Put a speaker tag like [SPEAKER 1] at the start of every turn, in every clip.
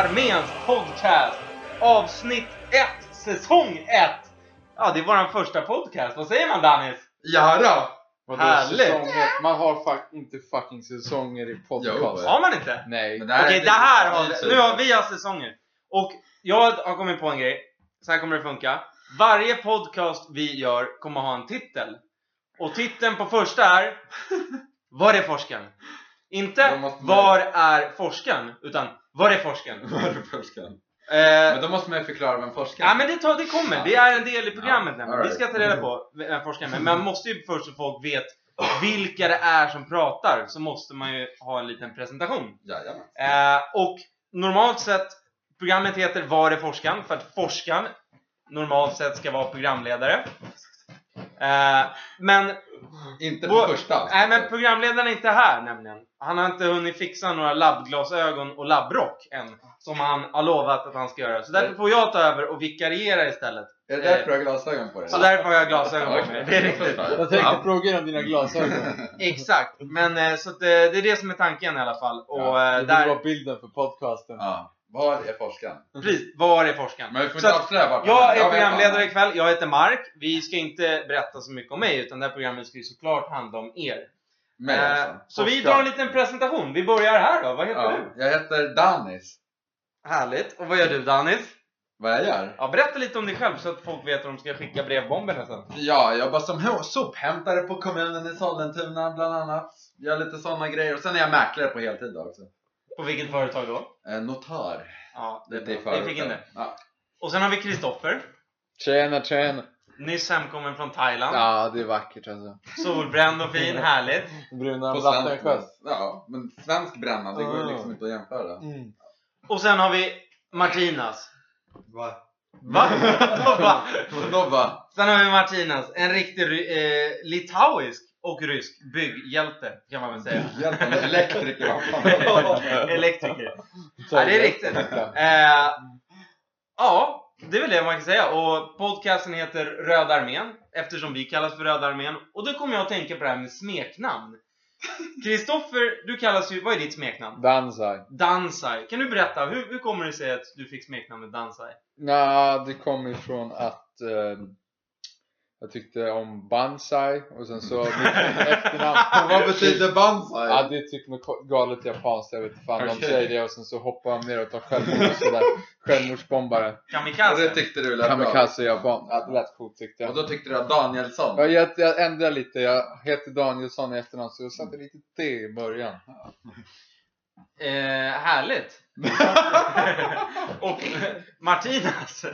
[SPEAKER 1] Arméns podcast. Avsnitt 1, säsong 1. Ja, det är våran första podcast. Vad säger man Danis?
[SPEAKER 2] Jara!
[SPEAKER 3] Vadå,
[SPEAKER 1] Härligt.
[SPEAKER 3] säsonger? Man har fuck, inte fucking säsonger i podcast.
[SPEAKER 1] Har man inte?
[SPEAKER 3] Nej.
[SPEAKER 2] Men det här
[SPEAKER 1] Okej, det här har vi. Nu har vi haft säsonger. Och jag har kommit på en grej. Så här kommer det funka. Varje podcast vi gör kommer ha en titel. Och titeln på första är Var är forskaren? Inte Var är forskaren? Utan Var är forskaren?
[SPEAKER 2] Var är forskaren?
[SPEAKER 1] Eh,
[SPEAKER 2] Men då måste man ju förklara vem forskaren
[SPEAKER 1] Ja men det, tar, det kommer, det är en del i programmet
[SPEAKER 2] Ja, all
[SPEAKER 1] Vi
[SPEAKER 2] right.
[SPEAKER 1] ska ta reda på vem forskaren är. Men man måste ju först så folk vet vilka det är som pratar så måste man ju ha en liten presentation.
[SPEAKER 2] Jajamän.
[SPEAKER 1] Eh, och normalt sett, programmet heter Var är forskaren? För att forskaren normalt sett ska vara programledare. Eh, men,
[SPEAKER 2] Inte på
[SPEAKER 1] Vår-
[SPEAKER 2] första
[SPEAKER 1] nej, men programledaren är inte här nämligen. Han har inte hunnit fixa några labbglasögon och labbrock än. Som han har lovat att han ska göra. Så därför får jag ta över och vikariera istället.
[SPEAKER 2] Är det därför du har glasögon på dig?
[SPEAKER 1] Så därför har jag glasögon på mig. Det är riktigt.
[SPEAKER 3] Jag tänkte fråga om dina glasögon.
[SPEAKER 1] Exakt, men eh, så att, eh, det är det som är tanken i alla fall. Och
[SPEAKER 2] Ja,
[SPEAKER 1] eh,
[SPEAKER 3] Det borde
[SPEAKER 1] där,
[SPEAKER 3] vara bilden för podcasten.
[SPEAKER 2] Ja. Var är forskaren?
[SPEAKER 1] precis, var är forskaren?
[SPEAKER 2] Men vi får
[SPEAKER 1] Så
[SPEAKER 2] inte avslöja
[SPEAKER 1] jag är programledare ikväll, jag heter Mark. Vi ska inte berätta så mycket om mig, utan det här programmet ska ju såklart handla om er.
[SPEAKER 2] Mig
[SPEAKER 1] Eh,
[SPEAKER 2] alltså.
[SPEAKER 1] så vi drar en liten presentation. Vi börjar här då. Vad heter
[SPEAKER 2] Ja,
[SPEAKER 1] du?
[SPEAKER 2] jag heter Danis.
[SPEAKER 1] Härligt. Och vad gör du Danis?
[SPEAKER 2] Vad jag gör?
[SPEAKER 1] Ja, berätta lite om dig själv så att folk vet att de ska skicka brevbomberna sen.
[SPEAKER 2] Ja, jag jobbar som sophämtare på kommunen i Sollentuna bland annat. Gör lite sådana grejer. Och sen är jag mäklare på heltid också.
[SPEAKER 1] På vilket företag då?
[SPEAKER 2] Eh, notar.
[SPEAKER 1] Ja, det,
[SPEAKER 2] Lite i
[SPEAKER 1] vi fick in det.
[SPEAKER 2] Ja.
[SPEAKER 1] Och sen har vi Kristoffer.
[SPEAKER 3] Tjena, tjena.
[SPEAKER 1] Nyss hemkommen från Thailand.
[SPEAKER 3] Ja, det är vackert alltså.
[SPEAKER 1] Solbränd och fin, härligt.
[SPEAKER 3] Bruna
[SPEAKER 2] På svensk. Ja, men svensk bränna, det går ju liksom inte att jämföra.
[SPEAKER 3] Mm.
[SPEAKER 1] Och sen har vi Martinas.
[SPEAKER 2] Va?
[SPEAKER 1] Va?
[SPEAKER 2] Vadå va?
[SPEAKER 1] Sen har vi Martinas, en riktig eh, litauisk och rysk bygghjälte kan man väl säga.
[SPEAKER 2] Mig, elektriker vad fan.
[SPEAKER 1] Elektriker. Ja, det är riktigt. Eh, ja, det är väl det man kan säga. Och podcasten heter Röda Armén eftersom vi kallas för Röda Armén. Och då kommer jag att tänka på det här med smeknamn. Kristoffer, du kallas ju, vad är ditt smeknamn?
[SPEAKER 3] Dansar.
[SPEAKER 1] Dansai. Kan du berätta, hur, hur kommer det sig att du fick smeknamnet Dansai?
[SPEAKER 3] Nja, det kommer ifrån att eh, jag tyckte om Banzai och sen så mitt efternamn.
[SPEAKER 2] Vad betyder banzai?
[SPEAKER 3] Ja, det är typ något galet japanskt, jag vet inte fan. De
[SPEAKER 2] Okej.
[SPEAKER 3] säger det och sen så hoppar de ner och tar självmord och sådär. Självmordsbombare.
[SPEAKER 2] Och
[SPEAKER 1] Kamikaze?
[SPEAKER 2] det tyckte du lät bra?
[SPEAKER 3] Kamikaze japan. Ja, det lät coolt tyckte
[SPEAKER 2] Och
[SPEAKER 3] jag.
[SPEAKER 2] då tyckte du att Danielsson?
[SPEAKER 3] Ja, jag, jag ändrade lite. Jag heter Danielsson i efternamn så jag satte lite T i början.
[SPEAKER 1] Eh, härligt! och Martinas,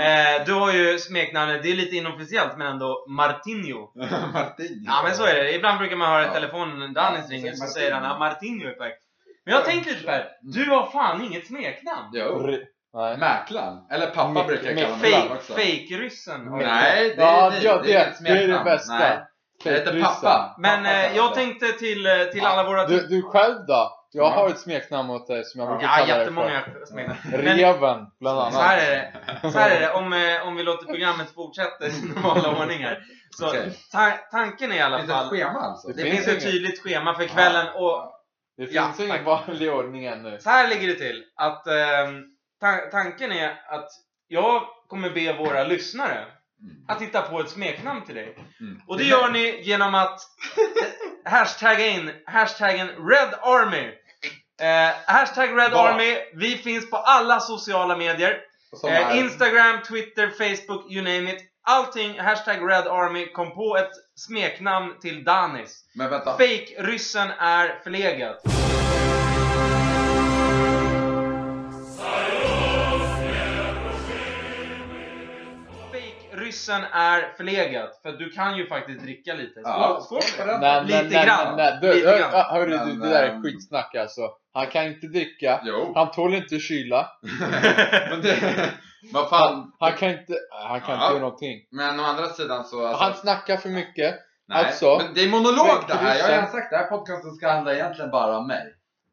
[SPEAKER 1] eh, du har ju smeknamnet, det är lite inofficiellt men ändå Martinho.
[SPEAKER 2] Martin.
[SPEAKER 1] Ja men så är det, ibland brukar man höra i
[SPEAKER 2] Ja.
[SPEAKER 1] telefonen, Danis
[SPEAKER 2] Ja,
[SPEAKER 1] ringer, så
[SPEAKER 2] Martinho.
[SPEAKER 1] säger han att Martinho är på väg. Men jag tänkte lite såhär, du har fan inget smeknamn!
[SPEAKER 2] Jo.
[SPEAKER 3] Nej.
[SPEAKER 2] Mäklaren. Eller pappa
[SPEAKER 3] Med-
[SPEAKER 2] brukar jag kalla honom ibland
[SPEAKER 1] Fake,
[SPEAKER 2] också.
[SPEAKER 1] fake-ryssen har.
[SPEAKER 2] Nej, det
[SPEAKER 3] Ja,
[SPEAKER 2] är,
[SPEAKER 3] ja,
[SPEAKER 2] det är
[SPEAKER 3] det-
[SPEAKER 2] inget
[SPEAKER 3] det är det
[SPEAKER 2] smeknamn.
[SPEAKER 3] bästa.
[SPEAKER 2] Nej. Jag heter pappa.
[SPEAKER 1] Men
[SPEAKER 2] Pappa
[SPEAKER 1] eh,
[SPEAKER 2] kallar
[SPEAKER 1] jag
[SPEAKER 2] det.
[SPEAKER 1] tänkte till, eh, till alla våra...
[SPEAKER 3] Du, du själv då? Jag
[SPEAKER 2] Ja.
[SPEAKER 3] har ett smeknamn åt dig som jag brukar
[SPEAKER 1] Ja,
[SPEAKER 3] kalla dig
[SPEAKER 1] jättemånga smeknamn.
[SPEAKER 3] för. Reven, bland annat.
[SPEAKER 1] så här är det, så här är det om, eh, om vi låter programmet fortsätta i sin normala ordning här. Så
[SPEAKER 2] Okej.
[SPEAKER 1] ta tanken är i alla
[SPEAKER 2] Finns det ett
[SPEAKER 1] fall...
[SPEAKER 2] schema alltså?
[SPEAKER 3] Det
[SPEAKER 1] Det
[SPEAKER 3] finns
[SPEAKER 1] finns ett
[SPEAKER 3] inget.
[SPEAKER 1] tydligt schema för kvällen och
[SPEAKER 3] Det finns
[SPEAKER 1] Ja,
[SPEAKER 3] ingen vanlig ordning ännu.
[SPEAKER 1] så här ligger det till att ta tanken är att jag kommer be våra lyssnare
[SPEAKER 2] Mm.
[SPEAKER 1] att hitta på ett smeknamn till dig.
[SPEAKER 2] Mm.
[SPEAKER 1] Och det gör ni genom att hashtagga in hashtaggen Red Army. Eh, hashtag Red
[SPEAKER 2] Var?
[SPEAKER 1] Army. Vi finns på alla sociala medier. Eh, Instagram, Twitter, Facebook, you name it. Allting, hashtag Red Army, kom på ett smeknamn till Danis.
[SPEAKER 2] Men vänta.
[SPEAKER 1] Fake-ryssen är förlegad. Fake-ryssen är förlegat, för du kan ju faktiskt dricka lite. Skål,
[SPEAKER 2] Ja,
[SPEAKER 1] skål för
[SPEAKER 2] den.
[SPEAKER 3] Nej,
[SPEAKER 1] Lite
[SPEAKER 3] nej, nej,
[SPEAKER 1] grann.
[SPEAKER 3] nej, nej. Du,
[SPEAKER 1] Lite grann.
[SPEAKER 3] hörru du, det där är
[SPEAKER 2] ehm,
[SPEAKER 3] skitsnack alltså. Han kan inte dricka.
[SPEAKER 2] Jo.
[SPEAKER 3] Han tål inte kyla.
[SPEAKER 2] Men det... Vad fan.
[SPEAKER 3] Han kan inte, han kan
[SPEAKER 2] Ja.
[SPEAKER 3] inte göra någonting.
[SPEAKER 2] Men å andra sidan så... Alltså,
[SPEAKER 3] Han snackar för mycket.
[SPEAKER 2] nej.
[SPEAKER 3] alltså,
[SPEAKER 2] Men det är monolog det här. Jag har redan sagt det här podcasten ska handla egentligen bara om mig.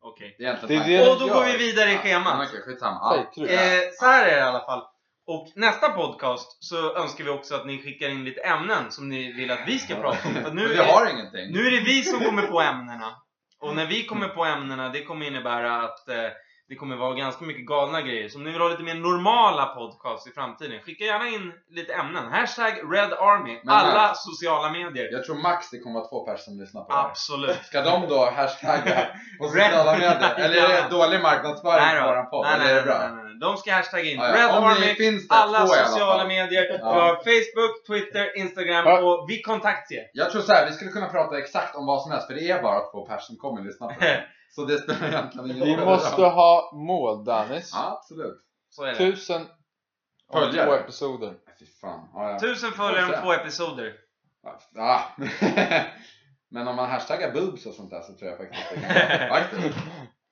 [SPEAKER 1] Okej.
[SPEAKER 2] Det är
[SPEAKER 3] Det är
[SPEAKER 2] tanken.
[SPEAKER 3] det-
[SPEAKER 1] Och då går vi vidare i
[SPEAKER 2] Ja,
[SPEAKER 1] schemat.
[SPEAKER 2] Okej, skitsamma. Ja.
[SPEAKER 1] Eh, så här är det i alla fall. Och nästa podcast så önskar vi också att ni skickar in lite ämnen som ni vill att vi ska prata om. För nu, är,
[SPEAKER 2] har ingenting.
[SPEAKER 1] nu är det vi som kommer på ämnena. Och när vi kommer på ämnena, det kommer innebära att eh, det kommer vara ganska mycket galna grejer. Så om ni vill ha lite mer normala podcasts i framtiden, skicka gärna in lite ämnen. Hashtag Red Army,
[SPEAKER 2] Men
[SPEAKER 1] alla
[SPEAKER 2] Max,
[SPEAKER 1] sociala medier.
[SPEAKER 2] Jag tror max det kommer vara två personer som lyssnar på det här.
[SPEAKER 1] Absolut.
[SPEAKER 2] Ska de då hashtagga på sociala medier? Eller är det dålig marknadsföring
[SPEAKER 1] Nej
[SPEAKER 2] på våran podd?
[SPEAKER 1] Nej,
[SPEAKER 2] Eller
[SPEAKER 1] nej,
[SPEAKER 2] är det
[SPEAKER 1] nej,
[SPEAKER 2] bra?
[SPEAKER 1] nej, nej. De ska hashtagga in
[SPEAKER 2] Ja, ja.
[SPEAKER 1] Red Army,
[SPEAKER 2] finns det,
[SPEAKER 1] alla sociala medier.
[SPEAKER 2] Ja.
[SPEAKER 1] Vi har Facebook, Twitter, Instagram
[SPEAKER 3] Ja.
[SPEAKER 1] och vi kontakter.
[SPEAKER 2] Jag tror så här, vi skulle kunna prata exakt om vad som helst för det är bara två personer som kommer lyssna på det. Så det spelar egentligen ingen
[SPEAKER 3] Vi
[SPEAKER 2] roll.
[SPEAKER 3] måste ha mål Dennis.
[SPEAKER 2] Ja, absolut.
[SPEAKER 1] Så är det.
[SPEAKER 3] Tusen
[SPEAKER 2] Följare.
[SPEAKER 3] två episoder.
[SPEAKER 2] Fy fan. Ja, ja.
[SPEAKER 1] Tusen följare om två episoder.
[SPEAKER 2] Ja. Men om man hashtaggar boobs och sånt där så tror jag faktiskt att det kan faktiskt.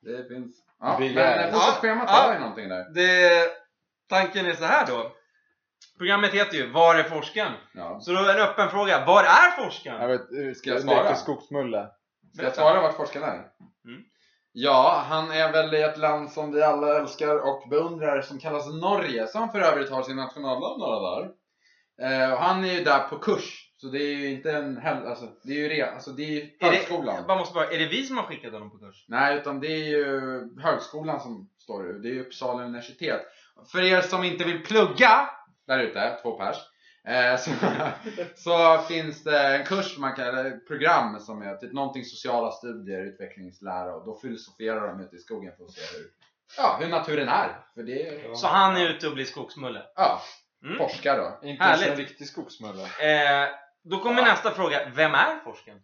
[SPEAKER 2] Det finns. Ja, men fortsätt schemat,
[SPEAKER 1] Ja.
[SPEAKER 2] det var ju någonting där.
[SPEAKER 1] Det, tanken är så här då. Programmet heter ju Var är forskaren?
[SPEAKER 2] Ja.
[SPEAKER 1] Så då är en öppen fråga. Var är
[SPEAKER 3] Jag
[SPEAKER 1] forskaren?
[SPEAKER 3] vet, eh,
[SPEAKER 2] Ska jag svara?
[SPEAKER 3] skogsmulle.
[SPEAKER 2] Ska jag svara vart forskaren är?
[SPEAKER 1] Mm.
[SPEAKER 2] Ja, han är väl i ett land som vi alla älskar och beundrar som kallas Norge, som för övrigt har sin nationaldag några dagar. Eh, och han är ju där på kurs, så det är ju inte en hel... Alltså, det är ju re... alltså, det är ju
[SPEAKER 1] Är det,
[SPEAKER 2] högskolan.
[SPEAKER 1] jag bara måste bara, är det vi som har skickat honom på kurs?
[SPEAKER 2] Nej, utan det är ju högskolan som står det. Det är ju Uppsala universitet. För er som inte vill plugga där ute, två pers, så, så finns det en kurs, man kan, eller ett program som är typ någonting sociala studier, utvecklingslära och då filosoferar de ute i skogen för att se hur, ja, hur naturen är. För det är,
[SPEAKER 1] Så han är ute och blir skogsmulle.
[SPEAKER 2] ja,
[SPEAKER 1] Mm.
[SPEAKER 2] forskar då.
[SPEAKER 3] Inte ens en
[SPEAKER 1] Härligt.
[SPEAKER 3] riktig skogsmulle.
[SPEAKER 1] Eh, då kommer nästa fråga. Vem är forskaren?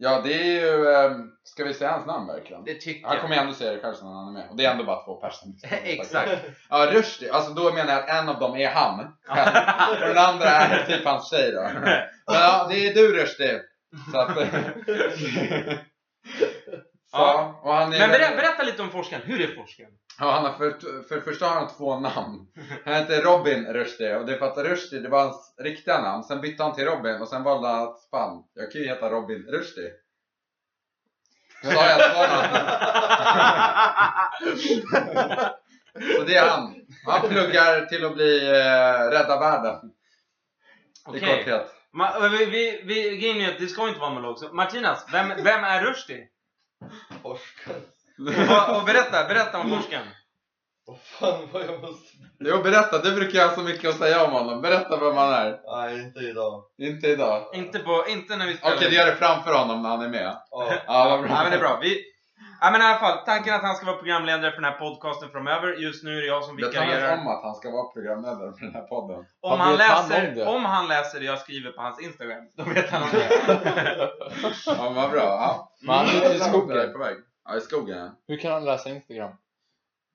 [SPEAKER 2] Ja, det är ju, eh, ska vi säga hans namn verkligen?
[SPEAKER 1] Det tycker
[SPEAKER 2] Han
[SPEAKER 1] jag.
[SPEAKER 2] kommer ju ändå säga det själv när han är med. Och det är ändå bara två personer.
[SPEAKER 1] Exakt.
[SPEAKER 2] Ja, Rushdie. Alltså då menar jag att en av dem är han. Och den andra är typ hans tjej då. Men ja, det är du Rushdie. Så att... Så,
[SPEAKER 1] Ja.
[SPEAKER 2] och han är
[SPEAKER 1] Men berätta, berätta lite om forskaren. Hur är forskaren?
[SPEAKER 2] Ja, han har för, för det första har han två namn. Han heter Robin Rushdie och det är för att Rushdie det var hans riktiga namn. Sen bytte han till Robin och sen valde han att fan, jag kan ju heta Robin Rushdie. Sa jag ett namn? Så det är han. Han pluggar till att bli eh, Rädda Världen. I
[SPEAKER 1] Okej.
[SPEAKER 2] korthet.
[SPEAKER 1] Ma- vi, vi, vi, grejen är att det ska inte vara monolog. Så Martinas, vem, vem är Rushdie?
[SPEAKER 4] Forskare.
[SPEAKER 1] Och, och berätta, berätta om forskaren.
[SPEAKER 4] Vad fan vad jag måste...
[SPEAKER 2] Jo, berätta. Du brukar ha så mycket att säga om honom. Berätta vem han är.
[SPEAKER 4] Nej, inte idag.
[SPEAKER 2] Inte idag.
[SPEAKER 1] Inte, på, inte när vi
[SPEAKER 2] Okej,
[SPEAKER 1] spelar
[SPEAKER 2] du gör det framför honom när han är med.
[SPEAKER 4] Ja.
[SPEAKER 2] Ja, vad bra.
[SPEAKER 1] Ja men det är bra. Vi, ja men i alla fall, tanken att han ska vara programledare för den här podcasten framöver. Just nu är det jag som
[SPEAKER 2] Vet han ens
[SPEAKER 1] vikarierar.
[SPEAKER 2] om att han ska vara programledare för den här podden?
[SPEAKER 1] Om han,
[SPEAKER 3] han
[SPEAKER 1] läser,
[SPEAKER 3] om det?
[SPEAKER 1] om han läser det jag skriver på hans Instagram, då vet han om det.
[SPEAKER 2] Ja, men vad bra. Ja.
[SPEAKER 3] Men han är ute i
[SPEAKER 2] är
[SPEAKER 3] skogen.
[SPEAKER 2] På väg. Ja, i skogen. ja.
[SPEAKER 3] Hur kan han läsa Instagram?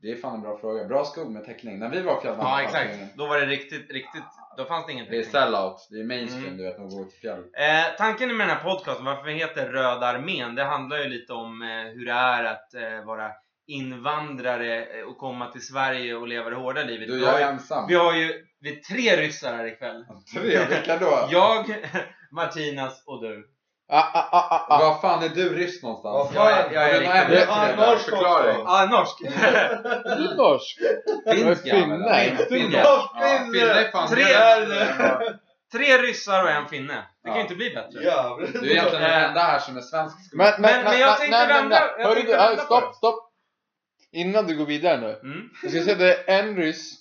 [SPEAKER 2] Det är fan en bra fråga. Bra skog med täckning. När vi var fjällvandrar
[SPEAKER 1] Ja
[SPEAKER 2] det
[SPEAKER 1] exakt. Då var det riktigt, riktigt, då fanns det
[SPEAKER 2] Det är
[SPEAKER 1] ingenting.
[SPEAKER 2] sellout. Det är mainstream
[SPEAKER 1] Mm.
[SPEAKER 2] du vet, att gå till fjäll.
[SPEAKER 1] Eh, tanken med den här podcasten, varför den heter Röda armén, det handlar ju lite om eh, hur det är att eh, vara invandrare eh, och komma till Sverige och leva det hårda livet.
[SPEAKER 2] Du,
[SPEAKER 1] vi,
[SPEAKER 2] jag
[SPEAKER 1] har
[SPEAKER 2] är
[SPEAKER 1] ju,
[SPEAKER 2] ensam.
[SPEAKER 1] vi har ju vi är tre ryssar här ikväll.
[SPEAKER 2] Tre, vilka då?
[SPEAKER 1] Jag, Martinas och du.
[SPEAKER 3] Ah, ah, ah, ah, ah.
[SPEAKER 2] Var fan är du ryss någonstans?
[SPEAKER 4] Vad fan?
[SPEAKER 1] Jag är- jag är riktigt-
[SPEAKER 2] där?
[SPEAKER 4] norsk
[SPEAKER 2] Förklaring.
[SPEAKER 4] också.
[SPEAKER 1] Ah, norsk!
[SPEAKER 3] Du är norsk.
[SPEAKER 2] Finsk
[SPEAKER 3] Jag är finne.
[SPEAKER 2] jävel.
[SPEAKER 3] Finne.
[SPEAKER 2] Finne. Ja,
[SPEAKER 1] Tre.
[SPEAKER 2] det.
[SPEAKER 1] Tre ryssar och en finne. Det kan ju
[SPEAKER 2] Ja.
[SPEAKER 1] inte bli bättre.
[SPEAKER 2] Du är egentligen den enda här som är svensk.
[SPEAKER 3] Men, men,
[SPEAKER 1] Men- men jag tänkte vända- jag
[SPEAKER 3] Hörru du, ah,
[SPEAKER 1] det.
[SPEAKER 3] stopp, stopp. Innan du går vidare nu.
[SPEAKER 1] Mm.
[SPEAKER 3] Jag ska säga det är en ryss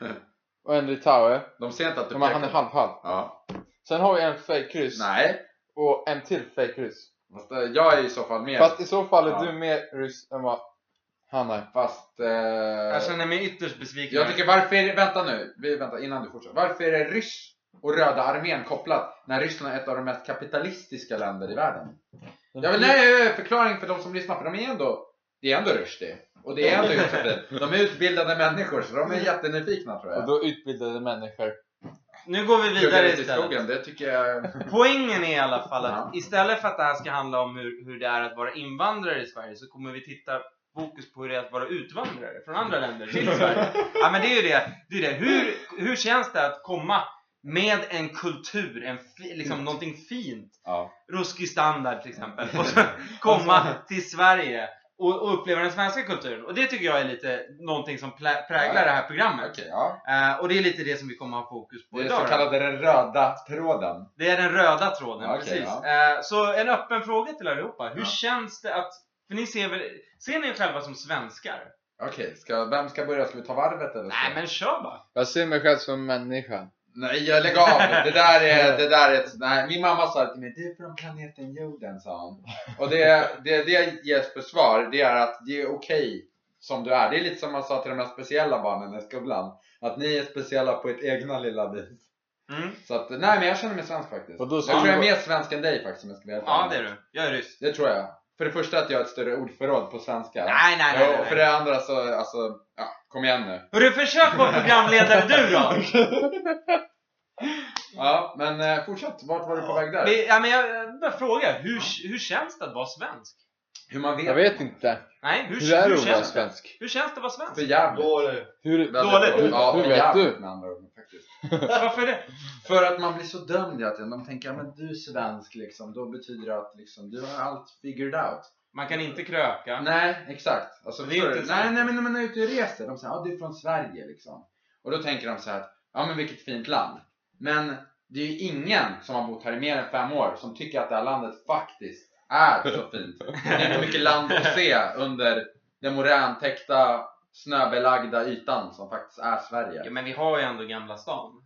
[SPEAKER 3] och en litauer.
[SPEAKER 2] De ser inte att du
[SPEAKER 3] Men han är
[SPEAKER 2] pekar.
[SPEAKER 3] halv-halv.
[SPEAKER 2] Ja.
[SPEAKER 3] Sen har vi en fake ryss
[SPEAKER 2] Nej.
[SPEAKER 3] Och en till fake ryss.
[SPEAKER 2] Fast eh, jag är i så fall med.
[SPEAKER 3] Fast i så fall är
[SPEAKER 2] Ja.
[SPEAKER 3] du mer ryss än vad han är.
[SPEAKER 2] Fast... Eh,
[SPEAKER 1] Jag känner mig ytterst besviken.
[SPEAKER 2] jag tycker varför är det, vänta nu, vi vänta innan du fortsätter. Varför är det ryss och Röda armén kopplat när Ryssland är ett av de mest kapitalistiska länder i världen? Jag vill nej, förklaring för de som lyssnar, för de är ändå, det är ändå Rushdie. Och det är ändå utbildade. De är utbildade människor, så de är jättenyfikna tror
[SPEAKER 3] Och
[SPEAKER 2] jag.
[SPEAKER 3] då utbildade människor.
[SPEAKER 1] Nu går vi vidare istället.
[SPEAKER 2] skogen, det tycker jag...
[SPEAKER 1] Poängen är i alla fall att istället för att det här ska handla om hur, hur det är att vara invandrare i Sverige så kommer vi titta fokus på hur det är att vara utvandrare från andra länder till Sverige. Ja men det är ju det. det, är det. Hur, hur känns det att komma med en kultur, en fi, liksom någonting fint,
[SPEAKER 2] Ja.
[SPEAKER 1] ruskig standard till exempel, och så komma till Sverige och, och uppleva den svenska kulturen. Och det tycker jag är lite någonting som plä, präglar
[SPEAKER 2] Ja.
[SPEAKER 1] det här programmet.
[SPEAKER 2] Okej, ja.
[SPEAKER 1] Eh, och det är lite det som vi kommer ha fokus på
[SPEAKER 2] Det är
[SPEAKER 1] idag.
[SPEAKER 2] så kallade den röda tråden.
[SPEAKER 1] Det är den röda tråden,
[SPEAKER 2] Okej,
[SPEAKER 1] precis.
[SPEAKER 2] ja.
[SPEAKER 1] Eh, så en öppen fråga till allihopa. Hur känns det att För ni ser väl, ser ni er själva som svenskar?
[SPEAKER 2] Okej, ska, vem ska börja? Ska vi ta varvet eller? ska-
[SPEAKER 1] Nej men kör bara!
[SPEAKER 3] Jag ser mig själv som människa.
[SPEAKER 2] Nej, jag lägg av! Det där är, det där är ett, nej, Min mamma sa till mig, du är från planeten jorden, sa hon. Och det, det, det ges för svar, det är att det är okej som du är. Det är lite som man sa till de här speciella barnen i skolan. Att ni är speciella på ert egna lilla vis.
[SPEAKER 1] Mm.
[SPEAKER 2] Så att, nej men jag känner mig svensk faktiskt. Jag tror jag är mer svensk än dig faktiskt om jag ska vara
[SPEAKER 1] Ja det är du. Jag är ryss.
[SPEAKER 2] Det tror jag. För det första att jag har ett större ordförråd på svenska.
[SPEAKER 1] Nej nej nej.
[SPEAKER 2] Ja,
[SPEAKER 1] nej,
[SPEAKER 2] och för
[SPEAKER 1] nej.
[SPEAKER 2] det andra så, alltså, ja, kom igen nu.
[SPEAKER 1] Hörru försök vara programledare du då!
[SPEAKER 2] Ja, men eh, fortsätt. Vart var du på väg där?
[SPEAKER 1] Vi- Ja, men jag bara fråga, hur, hur känns det att vara svensk?
[SPEAKER 2] Hur man vet.
[SPEAKER 3] Jag vet inte.
[SPEAKER 1] Nej, hur,
[SPEAKER 3] Hur är det att vara
[SPEAKER 1] känns det?
[SPEAKER 3] svensk?
[SPEAKER 1] Hur känns det att vara svensk?
[SPEAKER 2] För jävligt.
[SPEAKER 4] Dålig.
[SPEAKER 3] Hur,
[SPEAKER 2] Väldigt
[SPEAKER 1] Dåligt.
[SPEAKER 2] Ja,
[SPEAKER 3] Hur
[SPEAKER 2] för
[SPEAKER 3] vet
[SPEAKER 2] jävligt
[SPEAKER 3] du?
[SPEAKER 2] med andra ord faktiskt.
[SPEAKER 1] Varför det?
[SPEAKER 2] För att man blir så dömd hela tiden. De tänker, ja men du är svensk liksom. Då betyder det att liksom, du har allt figured out.
[SPEAKER 1] Man kan inte kröka.
[SPEAKER 2] Nej, exakt. Alltså,
[SPEAKER 1] Det är inte
[SPEAKER 2] nej, nej, men när man är ute och reser. De säger, ja du är från Sverige liksom. Och då tänker de så här, ja men vilket fint land. Men det är ju ingen som har bott här i mer än fem år som tycker att det här landet faktiskt är så fint. Det är inte mycket land att se under den moräntäckta snöbelagda ytan som faktiskt är Sverige.
[SPEAKER 1] Ja, men vi har ju ändå Gamla stan.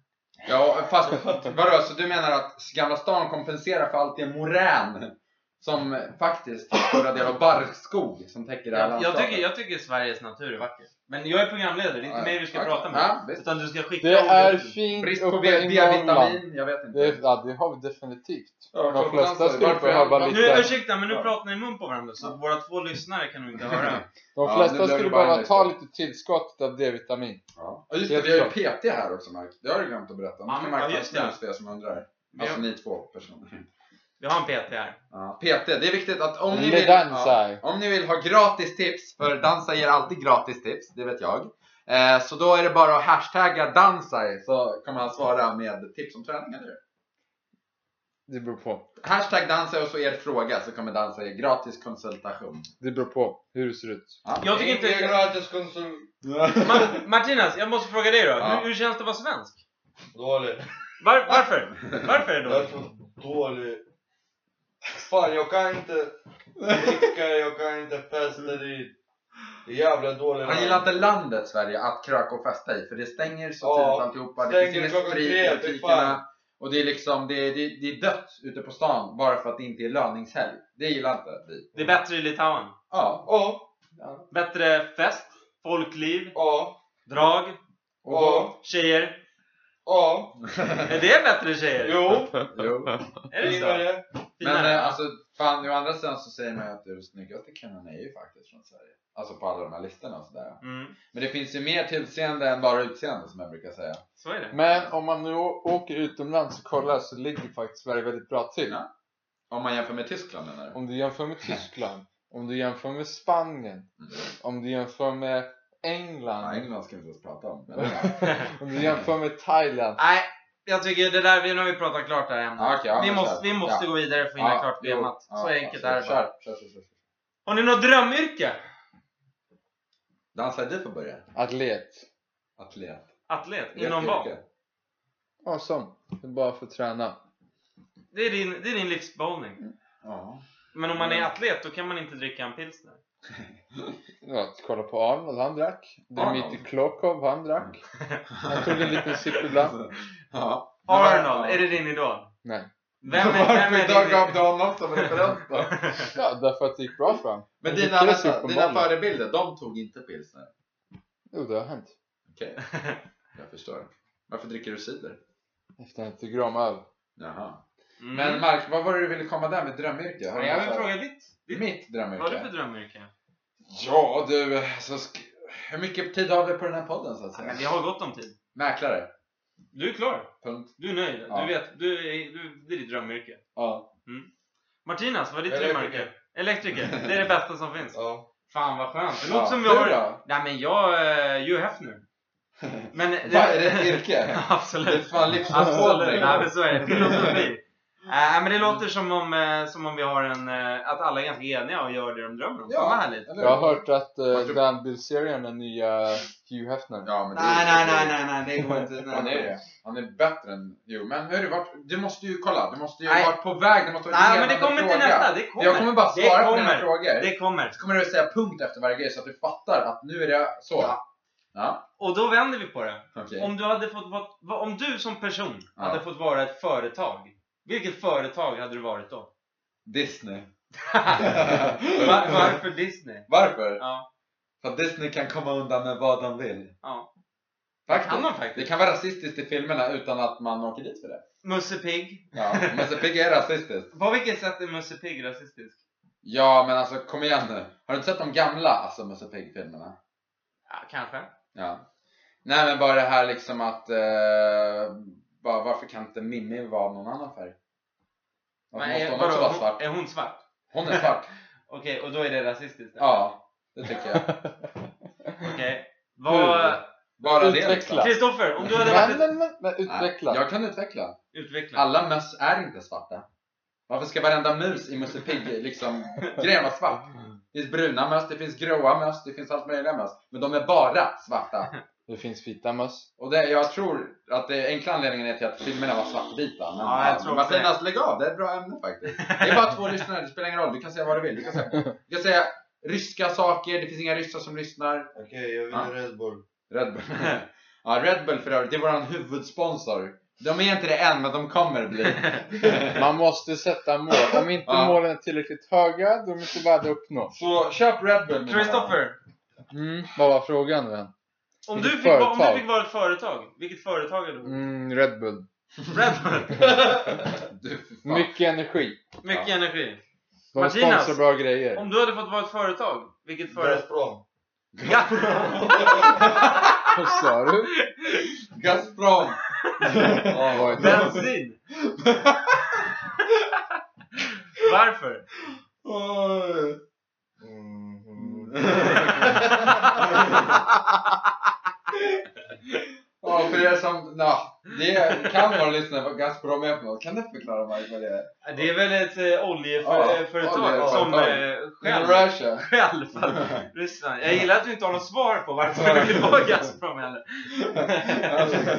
[SPEAKER 2] Ja, fast vadå, så du menar att Gamla stan kompenserar för allt det morän som faktiskt är stora delar av barrskog som täcker det här
[SPEAKER 1] Jag, jag,
[SPEAKER 2] landskapet?
[SPEAKER 1] tycker, jag tycker Sveriges natur är vacker. Men jag är programledare, det är inte
[SPEAKER 2] Ja,
[SPEAKER 1] mig du ska
[SPEAKER 2] okej.
[SPEAKER 1] prata med.
[SPEAKER 2] Ja, visst.
[SPEAKER 1] utan du ska skicka
[SPEAKER 3] det är
[SPEAKER 1] ordet.
[SPEAKER 3] fint
[SPEAKER 2] Brist på
[SPEAKER 3] uppe i Norrland.
[SPEAKER 2] D-vitamin, jag vet inte.
[SPEAKER 3] Det, är- ja, det har vi definitivt.
[SPEAKER 2] Ja,
[SPEAKER 3] De flesta skulle
[SPEAKER 2] varför-
[SPEAKER 3] behöva
[SPEAKER 2] varför-
[SPEAKER 3] lite-
[SPEAKER 1] Nu, ursäkta, men nu
[SPEAKER 2] Ja.
[SPEAKER 1] pratar ni i mun på varandra så våra två lyssnare kan nog inte höra.
[SPEAKER 3] De
[SPEAKER 2] Ja, nu
[SPEAKER 3] flesta
[SPEAKER 2] det
[SPEAKER 3] skulle
[SPEAKER 2] bara
[SPEAKER 3] behöva
[SPEAKER 2] en
[SPEAKER 3] ta lite tillskott av D-vitamin.
[SPEAKER 2] Ja, och just det,
[SPEAKER 3] Helt
[SPEAKER 2] vi har ju. PT här också Mark. Det har du glömt att berätta.
[SPEAKER 1] Ja,
[SPEAKER 2] Måste
[SPEAKER 1] men- ja,
[SPEAKER 2] Mark
[SPEAKER 1] just det.
[SPEAKER 2] för er som undrar. Alltså ni två personer.
[SPEAKER 1] Vi har en PT här.
[SPEAKER 2] Ja, PT, det är viktigt att om ni vill, ja, om ni vill ha gratis tips, för Dansa ger alltid gratis tips, det vet jag. Eh, så då är det bara att hashtagga Dansai så kommer han svara med tips om träning, eller?
[SPEAKER 3] Det beror på.
[SPEAKER 2] Hashtag Dansai och så er fråga så kommer Dansa ge gratis konsultation.
[SPEAKER 3] Det beror på hur det ser ut.
[SPEAKER 2] Ja.
[SPEAKER 1] Jag tycker inte...
[SPEAKER 4] gratis konsum.
[SPEAKER 1] Ma- Martinas, jag måste fråga dig då.
[SPEAKER 2] Ja.
[SPEAKER 1] Hur, hur känns det att vara svensk?
[SPEAKER 4] Dålig.
[SPEAKER 1] Var, varför? Varför är det dåligt?
[SPEAKER 4] dålig. Fan, jag kan inte dricka, jag kan inte festa dit. Det är jävla dålig
[SPEAKER 2] Han gillar inte landet Sverige att kröka och festa i för det stänger så
[SPEAKER 4] Ja,
[SPEAKER 2] tidigt alltihopa. Det finns
[SPEAKER 4] stänger
[SPEAKER 2] ingen sprit
[SPEAKER 4] tre,
[SPEAKER 2] i butikerna. Och det är liksom, det är, det, är, det är dött ute på stan bara för att det inte är löningshelg. Det gillar inte vi.
[SPEAKER 1] Det är bättre i Litauen.
[SPEAKER 2] Ja.
[SPEAKER 4] Ja,
[SPEAKER 1] Bättre fest, folkliv,
[SPEAKER 4] ja,
[SPEAKER 1] drag,
[SPEAKER 2] Och
[SPEAKER 4] ja,
[SPEAKER 1] tjejer.
[SPEAKER 4] Ja.
[SPEAKER 1] Är det bättre tjejer?
[SPEAKER 4] Jo,
[SPEAKER 2] Jo.
[SPEAKER 1] Är det så?
[SPEAKER 4] finare.
[SPEAKER 2] Men
[SPEAKER 1] Finare?
[SPEAKER 2] eh, alltså, fan å andra sidan så säger man ju att den snyggaste killen är ju faktiskt från Sverige. Alltså på alla de här listorna och sådär.
[SPEAKER 1] Mm,
[SPEAKER 2] Men det finns ju mer till utseende än bara utseende som jag brukar säga.
[SPEAKER 1] så är det.
[SPEAKER 3] Men om man nu åker utomlands och kollar så ligger faktiskt Sverige väldigt bra till.
[SPEAKER 2] Ja. Om man jämför med Tyskland menar du?
[SPEAKER 3] Om du jämför med Tyskland, om du jämför med Spanien,
[SPEAKER 2] Mm.
[SPEAKER 3] om du jämför med
[SPEAKER 2] Ja,
[SPEAKER 3] England,
[SPEAKER 2] England ska vi inte ens prata om.
[SPEAKER 3] Om du jämför med Thailand.
[SPEAKER 1] Nej, jag tycker det där, vi- nu har vi pratat klart det här ämnet.
[SPEAKER 2] Okej, ja,
[SPEAKER 1] vi, måste, vi måste
[SPEAKER 2] Ja.
[SPEAKER 1] gå vidare för att hinna klart
[SPEAKER 2] jo,
[SPEAKER 1] schemat.
[SPEAKER 2] ja,
[SPEAKER 1] så enkelt
[SPEAKER 2] ja,
[SPEAKER 1] är det
[SPEAKER 2] kör,
[SPEAKER 1] bara.
[SPEAKER 2] kör, kör, kör.
[SPEAKER 1] Har ni något drömyrke?
[SPEAKER 2] Dansa, du får börja.
[SPEAKER 3] Atlet.
[SPEAKER 2] Atlet.
[SPEAKER 1] Atlet? Inom vad?
[SPEAKER 3] Ja, som. Bara för att träna.
[SPEAKER 1] Det är din, det är din livsbehållning.
[SPEAKER 2] Ja.
[SPEAKER 1] Men om man är atlet då kan man inte dricka en pilsner.
[SPEAKER 3] Ja, kolla på Arnold, han drack. Dimitri Klokov, han drack. Han tog en liten sipp ibland.
[SPEAKER 2] Ja.
[SPEAKER 1] Arnold, är det din idol?
[SPEAKER 3] Nej.
[SPEAKER 1] Vem är, vem
[SPEAKER 2] Varför
[SPEAKER 1] är
[SPEAKER 2] idag
[SPEAKER 1] din
[SPEAKER 2] gav du honom som referens då?
[SPEAKER 3] Ja, därför att det gick bra för honom.
[SPEAKER 2] Men dina, vänta, dina förebilder, de tog inte pilsner?
[SPEAKER 3] Jo, det har hänt.
[SPEAKER 2] Okej, jag förstår. Varför dricker du cider?
[SPEAKER 3] Efter att jag tycker om öl.
[SPEAKER 2] Jaha.
[SPEAKER 1] Mm.
[SPEAKER 2] Men Mark, vad var det du ville komma där med drömyrke? Har
[SPEAKER 1] jag vill fråga ditt. Ditt
[SPEAKER 2] Mitt
[SPEAKER 1] vad har du
[SPEAKER 2] drömyrke?
[SPEAKER 1] för drömyrke?
[SPEAKER 2] Ja du, så sk- hur mycket tid har vi på den här podden så att
[SPEAKER 1] Ja,
[SPEAKER 2] säga?
[SPEAKER 1] men vi har gott om tid.
[SPEAKER 2] Mäklare.
[SPEAKER 1] Du är klar.
[SPEAKER 2] Punkt.
[SPEAKER 1] Du är nöjd.
[SPEAKER 2] Ja.
[SPEAKER 1] Du vet, du, är- du, det är ditt drömyrke.
[SPEAKER 2] Ja.
[SPEAKER 1] Martinas, vad är ditt
[SPEAKER 4] Elektriker.
[SPEAKER 1] drömyrke? Elektriker. Det är det bästa som finns.
[SPEAKER 4] Ja.
[SPEAKER 1] Fan vad skönt. Det
[SPEAKER 2] Ja,
[SPEAKER 1] låter som vi
[SPEAKER 2] du
[SPEAKER 1] har...
[SPEAKER 2] då?
[SPEAKER 1] Nej men jag, uh, Hugh Hefner. Men...
[SPEAKER 2] Vad är det ett yrke? Det är
[SPEAKER 1] Absolut.
[SPEAKER 2] fan
[SPEAKER 1] Absolut.
[SPEAKER 2] livsåskådning.
[SPEAKER 1] Nej men så är det. Filosofi. Äh, men det låter som om, eh, som om vi har en, eh, att alla är ganska eniga och gör det de drömmer om.
[SPEAKER 2] Ja.
[SPEAKER 1] Fan vad härligt.
[SPEAKER 2] Eller
[SPEAKER 3] Jag
[SPEAKER 2] hur?
[SPEAKER 3] har hört att uh,
[SPEAKER 2] Vart du-
[SPEAKER 3] Dan Bilzerian är nya Hugh Hefner.
[SPEAKER 2] Ja, men det
[SPEAKER 1] Nej, nej,
[SPEAKER 2] det-
[SPEAKER 1] nej, nej, nej, det går inte.
[SPEAKER 2] Han
[SPEAKER 1] Nej,
[SPEAKER 2] är det. Han är bättre än... Jo, men hörru, vart, du måste ju kolla. Du måste ju
[SPEAKER 1] Nej.
[SPEAKER 2] vara på väg. Du måste vara
[SPEAKER 1] nej
[SPEAKER 2] en
[SPEAKER 1] men det
[SPEAKER 2] ledande
[SPEAKER 1] kommer till
[SPEAKER 2] fråga.
[SPEAKER 1] nästa. Det kommer.
[SPEAKER 2] Jag kommer bara
[SPEAKER 1] Det
[SPEAKER 2] svara på dina
[SPEAKER 1] kommer.
[SPEAKER 2] frågor.
[SPEAKER 1] Det kommer.
[SPEAKER 2] Så kommer du säga punkt efter varje grej så att du fattar att nu är det så.
[SPEAKER 1] Ja.
[SPEAKER 2] Ja,
[SPEAKER 1] Och då vänder vi på det.
[SPEAKER 2] okej.
[SPEAKER 1] Om du hade fått vara, om du som person
[SPEAKER 2] Ja.
[SPEAKER 1] hade fått vara ett företag. Vilket företag hade du varit då?
[SPEAKER 2] Disney.
[SPEAKER 1] Var, varför Disney?
[SPEAKER 2] Varför?
[SPEAKER 1] Ja,
[SPEAKER 2] För att Disney kan komma undan med vad de vill.
[SPEAKER 1] ja.
[SPEAKER 2] Faktiskt.
[SPEAKER 1] Kan man
[SPEAKER 2] Det
[SPEAKER 1] faktiskt.
[SPEAKER 2] kan vara rasistiskt i filmerna utan att man åker dit för det.
[SPEAKER 1] Musse Pigg.
[SPEAKER 2] Ja, Musse Pigg är rasistiskt.
[SPEAKER 1] På vilket sätt är Musse Pigg rasistisk?
[SPEAKER 2] Ja, men alltså kom igen nu. Har du inte sett de gamla alltså, Musse Pigg-filmerna?
[SPEAKER 1] Ja, kanske.
[SPEAKER 2] Ja. Nej men bara det här liksom att eh, bara, varför kan inte Mimmi vara någon annan färg? Varför
[SPEAKER 1] Men
[SPEAKER 2] måste
[SPEAKER 1] är,
[SPEAKER 2] hon också
[SPEAKER 1] vadå,
[SPEAKER 2] vara svart?
[SPEAKER 1] hon- är hon svart?
[SPEAKER 2] Hon är svart.
[SPEAKER 1] Okej, och då är det rasistiskt?
[SPEAKER 2] Ja, det tycker jag.
[SPEAKER 1] Okej. Vad...
[SPEAKER 2] Bara det
[SPEAKER 3] Utveckla.
[SPEAKER 2] liksom.
[SPEAKER 1] Kristoffer, om du hade varit
[SPEAKER 3] Men,
[SPEAKER 1] ett...
[SPEAKER 3] men, men, men
[SPEAKER 2] Nej,
[SPEAKER 3] utveckla.
[SPEAKER 2] jag kan utveckla.
[SPEAKER 1] Utveckla.
[SPEAKER 2] Alla möss är inte svarta. Varför ska varenda mus i Musse Pigg liksom grejen vara svart? Det finns bruna möss, det finns gråa möss, det finns allt möjliga möss. Men de är bara svarta.
[SPEAKER 3] Det finns vita möss.
[SPEAKER 2] Och det, jag tror att det enkla anledningen är till att filmerna var svartvita. Men
[SPEAKER 1] Ja, jag tror
[SPEAKER 2] Martinas, lägg av. Det är ett bra ämne faktiskt. Det är bara två lyssnare, det spelar ingen roll. Du kan säga vad du vill. Du kan säga, du kan säga ryska saker, det finns inga ryssar som lyssnar.
[SPEAKER 4] Okej, jag vill
[SPEAKER 2] Ja.
[SPEAKER 4] Red Bull.
[SPEAKER 2] Red Bull. Ja, Red Bull för övrigt, det är våran huvudsponsor. De är inte det än, men de kommer bli.
[SPEAKER 3] Man måste sätta mål. Om inte
[SPEAKER 2] Ja.
[SPEAKER 3] målen är tillräckligt höga, då är de inte värda att uppnå.
[SPEAKER 2] Så köp Red Bull.
[SPEAKER 1] Christopher,
[SPEAKER 3] Mm, vad var frågan nu än?
[SPEAKER 1] Om du, fick, vara- om du
[SPEAKER 3] företag?
[SPEAKER 1] fick vara ett företag, vilket företag är du?
[SPEAKER 3] Mm, Red Bull.
[SPEAKER 1] Red Bull.
[SPEAKER 2] Du, fan.
[SPEAKER 3] Mycket energi.
[SPEAKER 1] Mycket
[SPEAKER 2] Ja.
[SPEAKER 1] energi.
[SPEAKER 3] De
[SPEAKER 1] Martinas,
[SPEAKER 3] sponsrar bra grejer.
[SPEAKER 1] Om du hade fått vara ett företag, vilket företag?
[SPEAKER 4] Gazprom.
[SPEAKER 3] Vad sa du?
[SPEAKER 2] Gazprom.
[SPEAKER 3] Ja, vad är det?
[SPEAKER 1] Bensin. Varför?
[SPEAKER 4] Mhm.
[SPEAKER 2] Ja, för er som, ja, det kan vara lyssnare på Gazprom är för något. Kan du förklara mig vad det är?
[SPEAKER 1] Det är väl ett eh, oljeföretag
[SPEAKER 2] Ja,
[SPEAKER 1] som eh, själv,
[SPEAKER 2] Russia.
[SPEAKER 1] själv Ryssland. Jag gillar att du inte har något svar på varför du vill vara Gazprom heller.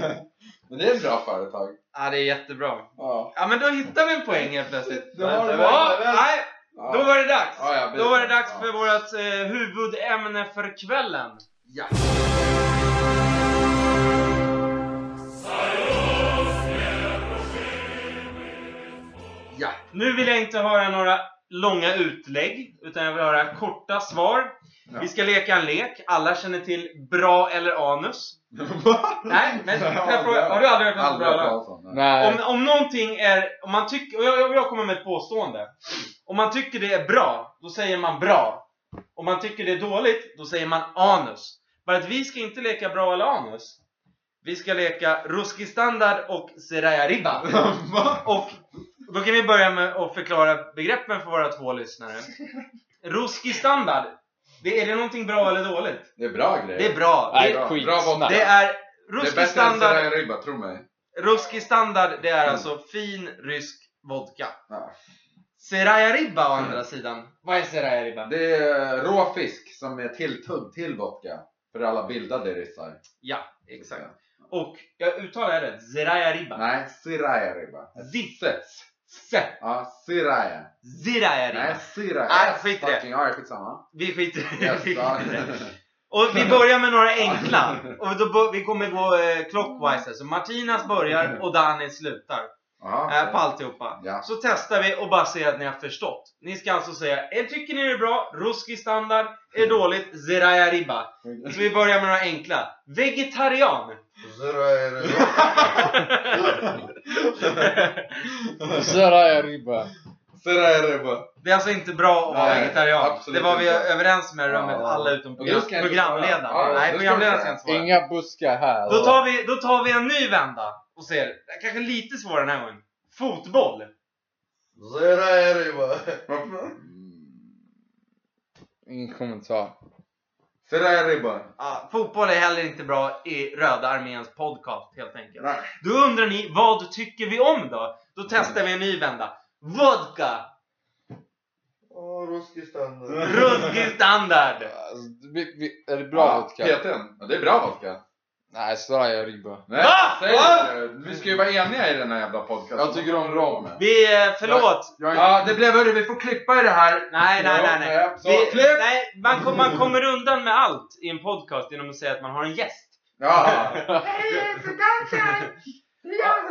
[SPEAKER 2] Men det är ett bra företag.
[SPEAKER 1] Ja, det är jättebra.
[SPEAKER 2] Ja.
[SPEAKER 1] Ja, men då hittar vi en poäng helt plötsligt.
[SPEAKER 2] Då har
[SPEAKER 1] ja, nej,
[SPEAKER 2] Ja.
[SPEAKER 1] då var det dags.
[SPEAKER 2] Ja,
[SPEAKER 1] Då var det dags för vårt eh, huvudämne för kvällen.
[SPEAKER 2] Ja.
[SPEAKER 1] Nu vill jag inte höra några långa utlägg, utan jag vill höra korta svar.
[SPEAKER 2] Ja.
[SPEAKER 1] Vi ska leka en lek. Alla känner till bra eller anus. Nej, men jag fråga, har du aldrig hört om bra eller.
[SPEAKER 3] Nej.
[SPEAKER 1] Om, om någonting är, om man tycker, och jag, jag, jag kommer med ett påstående. Om man tycker det är bra, då säger man bra. Om man tycker det är dåligt, då säger man anus. Bara att vi ska inte leka bra eller anus. Vi ska leka ruski standard och seraya ribba. Och då kan vi börja med att förklara begreppen för våra två lyssnare. Ruski standard. Det, är det någonting bra eller dåligt?
[SPEAKER 2] Det är bra grejer.
[SPEAKER 1] Det är bra.
[SPEAKER 3] Nej,
[SPEAKER 1] Det,
[SPEAKER 2] bra.
[SPEAKER 3] skit.
[SPEAKER 2] Bra vodka.
[SPEAKER 1] det är
[SPEAKER 2] Det är
[SPEAKER 1] ruski
[SPEAKER 2] bättre än
[SPEAKER 1] standard.
[SPEAKER 2] Seraya Ribba, tro mig.
[SPEAKER 1] Ruski standard, det är
[SPEAKER 2] Mm.
[SPEAKER 1] alltså fin rysk vodka.
[SPEAKER 2] Ja.
[SPEAKER 1] Seraya ribba å andra sidan. Vad är seraya ribba?
[SPEAKER 2] Det är rå fisk som är tilltuggd till vodka. För alla bildade ryssar.
[SPEAKER 1] Ja, exakt. Och jag uttalar det rätt. Seraya ribba.
[SPEAKER 2] Nej, Siraya Ribba.
[SPEAKER 1] Zisse. Se.
[SPEAKER 2] Ja, Siraya.
[SPEAKER 1] Ziraya
[SPEAKER 2] Nej. Siraya.
[SPEAKER 1] Nej, skit i det.
[SPEAKER 2] Fucking, Ja, skitsamma.
[SPEAKER 1] Vi skiter
[SPEAKER 2] Yes,
[SPEAKER 1] i det. Och vi börjar med några enkla. Och då, vi kommer gå eh, clockwise. Så Martinas börjar och Danny slutar.
[SPEAKER 2] Jaha,
[SPEAKER 1] Eh, på alltihopa.
[SPEAKER 2] Ja.
[SPEAKER 1] Så testar vi och bara ser att ni har förstått. Ni ska alltså säga, eh, tycker ni det är bra? Ruski standard. Är det dåligt? Zeraya ribba. Så vi börjar med några enkla. Vegetarian.
[SPEAKER 4] Zero är det.
[SPEAKER 1] Är alltså inte bra att vara
[SPEAKER 2] Nej,
[SPEAKER 1] vegetarian. Det var vi
[SPEAKER 2] inte.
[SPEAKER 1] överens med rummet,
[SPEAKER 2] Ja.
[SPEAKER 1] alla utom programledaren.
[SPEAKER 2] Ja,
[SPEAKER 1] Nej, programledaren ska inte svara.
[SPEAKER 3] Inga buskar här.
[SPEAKER 1] Då tar, vi, då tar vi en ny vända och ser. Kanske lite svårare den här gången. Fotboll.
[SPEAKER 4] Zero är det bara.
[SPEAKER 2] Varför?
[SPEAKER 3] Ingen kommentar.
[SPEAKER 2] Seraya Ribba.
[SPEAKER 1] Ja, fotboll är heller inte bra i Röda Arméns podcast helt enkelt.
[SPEAKER 2] Nej.
[SPEAKER 1] Då undrar ni, vad tycker vi om då? Då testar vi en ny vända. Vodka!
[SPEAKER 4] Åh, ruskig standard.
[SPEAKER 1] Ruskig standard!
[SPEAKER 3] Alltså, vi, vi, är det bra vodka?
[SPEAKER 2] PTn. Ja, det är bra vodka.
[SPEAKER 3] Nej, Sverige Ribba.
[SPEAKER 2] Nej,
[SPEAKER 1] Va?
[SPEAKER 2] säg
[SPEAKER 1] Va?
[SPEAKER 2] det. Vi ska ju vara eniga i den här jävla podcasten.
[SPEAKER 3] Jag tycker om rom.
[SPEAKER 1] Vi, eh, förlåt.
[SPEAKER 3] Jag är
[SPEAKER 2] Ja, det blev hörru, vi får klippa i det här.
[SPEAKER 1] Nej, nej, nej, nej.
[SPEAKER 2] Så,
[SPEAKER 1] Vi,
[SPEAKER 2] klipp!
[SPEAKER 1] nej man, kom, man kommer undan med allt i en podcast genom att säga att man har en gäst.
[SPEAKER 2] Ja.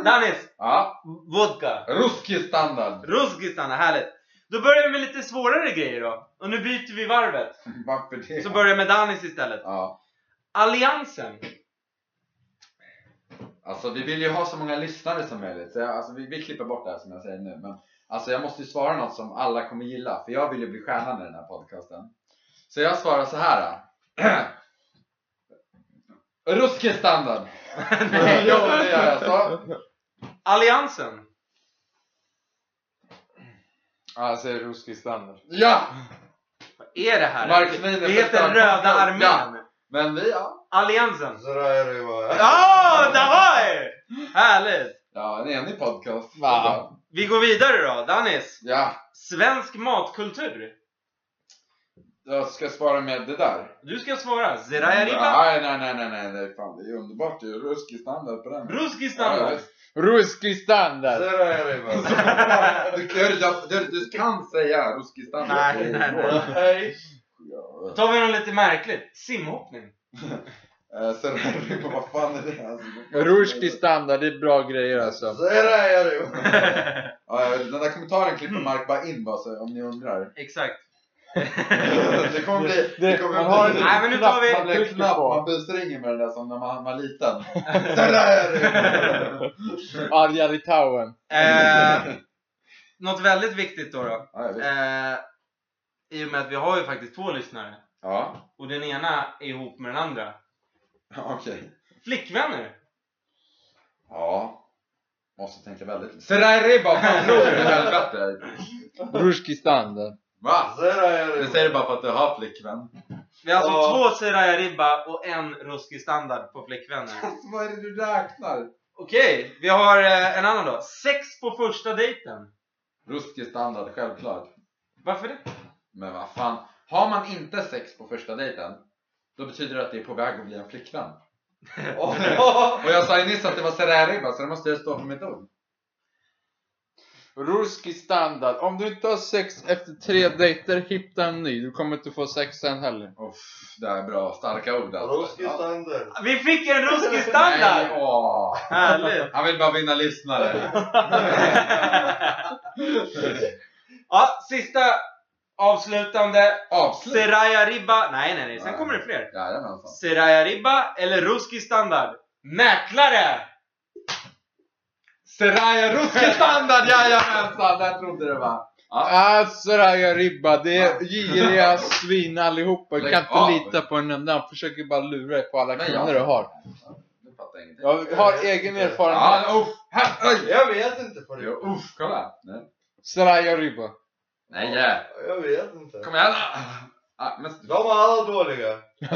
[SPEAKER 1] Danis,
[SPEAKER 2] ja.
[SPEAKER 1] vodka.
[SPEAKER 2] Ruskig standard.
[SPEAKER 1] Ruskig standard, härligt. Då börjar vi med lite svårare grejer då. Och nu byter vi varvet.
[SPEAKER 2] Varför det?
[SPEAKER 1] Så börjar jag med Danis istället.
[SPEAKER 2] Ja.
[SPEAKER 1] Alliansen.
[SPEAKER 2] Alltså vi vill ju ha så många lyssnare som möjligt. Så jag, alltså, vi, vi klipper bort det här som jag säger nu. Men alltså jag måste ju svara något som alla kommer gilla. För jag vill ju bli stjärnan i den här podcasten. Så jag svarar så här. Ruskig standard.
[SPEAKER 1] Nej.
[SPEAKER 2] jo, det gör jag. Så.
[SPEAKER 1] Alliansen.
[SPEAKER 3] Ja, jag säger ruskig standard.
[SPEAKER 2] Ja!
[SPEAKER 1] Vad är det här?
[SPEAKER 2] Mark Svinen
[SPEAKER 1] det heter Röda. Armén.
[SPEAKER 2] Ja. Men vi, ja.
[SPEAKER 1] Alliansen.
[SPEAKER 4] Seraya Ribba.
[SPEAKER 1] Ja, davai! Härligt!
[SPEAKER 2] Ja, en enig podcast.
[SPEAKER 3] Va?
[SPEAKER 1] Vi går vidare då. Danis.
[SPEAKER 2] Ja.
[SPEAKER 1] Svensk matkultur.
[SPEAKER 2] Jag ska svara med det där.
[SPEAKER 1] Du ska svara. Zeraya Riba.
[SPEAKER 2] Nej, nej, nej, nej, nej, nej, fan det är underbart. Det är ruskig standard på den.
[SPEAKER 1] Ruski
[SPEAKER 2] Ja,
[SPEAKER 1] standard.
[SPEAKER 3] Ruskig standard!
[SPEAKER 4] Seraya Ribba.
[SPEAKER 2] du, du, du, du kan säga ruskig standard.
[SPEAKER 1] Nej, nej, nej. Då tar vi något lite märkligt. Simhoppning.
[SPEAKER 2] Eh, Sen vad fan är det? Alltså,
[SPEAKER 3] standard, det är bra grejer alltså.
[SPEAKER 2] Ja, den där kommentaren klipper Mark bara in bara så om ni undrar.
[SPEAKER 1] Exakt.
[SPEAKER 2] Det kommer bli...
[SPEAKER 3] Det-
[SPEAKER 2] kommer
[SPEAKER 3] man har en
[SPEAKER 2] bli-
[SPEAKER 1] Nej, men nu tar vi-
[SPEAKER 2] Man blir knapp, man busringer med den där som när man var liten.
[SPEAKER 3] Arga Litauen.
[SPEAKER 1] Eh, något väldigt viktigt då. då.
[SPEAKER 2] Ja,
[SPEAKER 1] I och med att vi har ju faktiskt två lyssnare.
[SPEAKER 2] Ja,
[SPEAKER 1] Och den ena är ihop med den andra.
[SPEAKER 2] okej.
[SPEAKER 1] Flickvänner.
[SPEAKER 2] Ja. Måste tänka väldigt. Seraya Ribba, vad fan tror du i helvete? Va? Det säger du bara för att du har flickvän.
[SPEAKER 1] Vi har alltså
[SPEAKER 4] Ja.
[SPEAKER 1] två Seraya Ribba och en ruskig standard på flickvänner.
[SPEAKER 2] Alltså vad är det du räknar?
[SPEAKER 1] Okej, vi har eh, en annan då. Sex på första dejten.
[SPEAKER 2] Ruskig standard, självklart.
[SPEAKER 1] Varför det?
[SPEAKER 2] Men vad fan. Har man inte sex på första dejten, då betyder det att det är på väg att bli en flickvän. Och jag sa ju nyss att det var seräribba, så det måste jag stå för mitt ord.
[SPEAKER 3] Ruskig standard. Om du inte har sex efter tre dejter, hitta en ny. Du kommer inte få sex sen heller.
[SPEAKER 2] Uff, det är bra. Starka ord alltså.
[SPEAKER 4] Ruskig standard.
[SPEAKER 1] Vi fick en ruskig
[SPEAKER 2] Nej,
[SPEAKER 1] standard!
[SPEAKER 2] åh.
[SPEAKER 1] Härligt!
[SPEAKER 2] Han vill bara vinna lyssnare.
[SPEAKER 1] ja, sista avslutande.
[SPEAKER 2] Avslut.
[SPEAKER 1] Seraya Ribba. Nej, nej, nej. Sen
[SPEAKER 2] Nej.
[SPEAKER 1] kommer det fler.
[SPEAKER 2] Jajamensan.
[SPEAKER 1] Seraya Ribba eller ruskig standard? Mäklare!
[SPEAKER 2] Seraya ruskig standard, jajamensan! Där trodde det va? Ja.
[SPEAKER 3] Alltså Raya Ribba, det är giriga svin allihopa. Du kan inte
[SPEAKER 2] av.
[SPEAKER 3] lita på en enda. Han försöker bara lura dig på alla
[SPEAKER 2] jag-
[SPEAKER 3] du har.
[SPEAKER 2] Du.
[SPEAKER 3] Jag har egen erfarenhet.
[SPEAKER 2] Ja, uff. Här, oj.
[SPEAKER 4] Jag vet inte på det.
[SPEAKER 2] uff, kolla.
[SPEAKER 3] Seraya Ribba.
[SPEAKER 2] Nej, ja.
[SPEAKER 4] Jag vet inte.
[SPEAKER 2] Kom igen. Ah, men...
[SPEAKER 4] De är alla dåliga.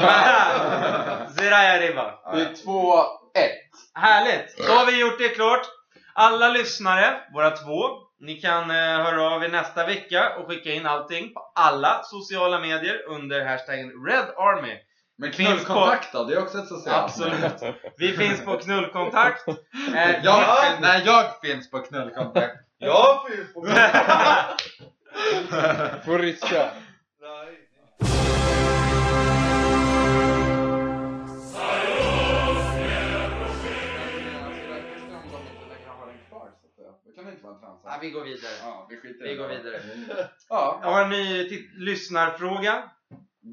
[SPEAKER 1] Seraya Ribba.
[SPEAKER 3] Det är 2-1.
[SPEAKER 1] Härligt! Då har vi gjort det klart. Alla lyssnare, våra två, ni kan eh, höra av er nästa vecka och skicka in allting på alla sociala medier under hashtaggen Red Army.
[SPEAKER 2] Men
[SPEAKER 1] Finns
[SPEAKER 2] knullkontakt då? Det är också ett socialt
[SPEAKER 1] Absolut. Vi finns på knullkontakt. Eh,
[SPEAKER 2] Jag, nej, jag finns på knullkontakt.
[SPEAKER 4] Jag finns på
[SPEAKER 3] Får riska.
[SPEAKER 4] Nej.
[SPEAKER 2] Då kan det inte vara en transa.
[SPEAKER 1] ja, vi går vidare.
[SPEAKER 2] Ja, vi skiter i
[SPEAKER 1] Vi
[SPEAKER 2] det.
[SPEAKER 1] går vidare.
[SPEAKER 2] Ja,
[SPEAKER 1] Jag har en ny tit- lyssnarfråga.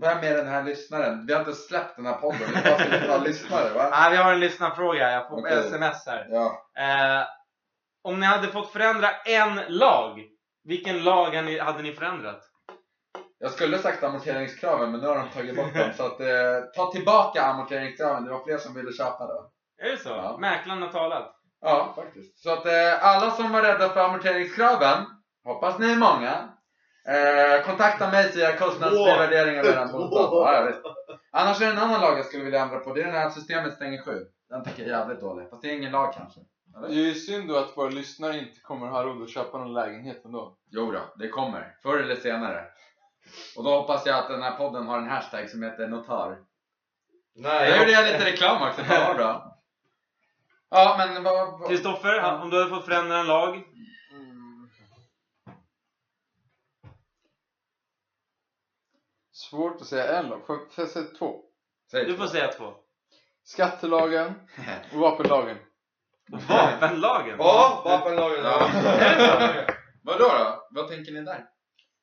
[SPEAKER 2] vem är den här lyssnaren? Vi har inte släppt den här podden, vi bara ska vara lyssnare va?
[SPEAKER 1] Ja, vi har en lyssnarfråga. Jag får
[SPEAKER 2] Okej.
[SPEAKER 1] sms här.
[SPEAKER 2] Ja.
[SPEAKER 1] Eh, om ni hade fått förändra en lag, vilken lag hade ni, hade ni förändrat?
[SPEAKER 2] Jag skulle sagt amorteringskraven men nu har de tagit bort dem så att eh, ta tillbaka amorteringskraven. Det var fler som ville köpa då.
[SPEAKER 1] Är det så?
[SPEAKER 2] Ja.
[SPEAKER 1] Mäklaren har talat.
[SPEAKER 2] Ja, faktiskt. Så att eh, alla som var rädda för amorteringskraven, hoppas ni är många. Eh, kontakta mig så jag kostnadsfri
[SPEAKER 4] Två.
[SPEAKER 2] värdering av eran
[SPEAKER 4] Två.
[SPEAKER 2] bostad. Ja, jag. Annars är det en annan lag jag skulle vilja ändra på. Det är den här systemet stänger sju. Den tycker jag är jävligt dålig. Fast det är ingen lag kanske.
[SPEAKER 3] Det är ju synd då att våra lyssnare inte kommer ha råd att köpa någon lägenhet ändå.
[SPEAKER 2] Jo då, det kommer. Förr eller senare. Och då hoppas jag att den här podden har en hashtag som heter notar.
[SPEAKER 4] Nej,
[SPEAKER 2] Där gjorde jag lite reklam också, fan vad bra. Ja men vad...
[SPEAKER 1] Kristoffer,
[SPEAKER 2] Ja.
[SPEAKER 1] om du hade fått förändra en lag.
[SPEAKER 3] Mm. Svårt att säga en lag. Får jag säga två?
[SPEAKER 2] Säg
[SPEAKER 1] Du får säga två.
[SPEAKER 3] Skattelagen och vapenlagen.
[SPEAKER 1] Vapenlagen?
[SPEAKER 4] Ja, vapenlagen.
[SPEAKER 2] Ja. Vadå då? Vad tänker ni där?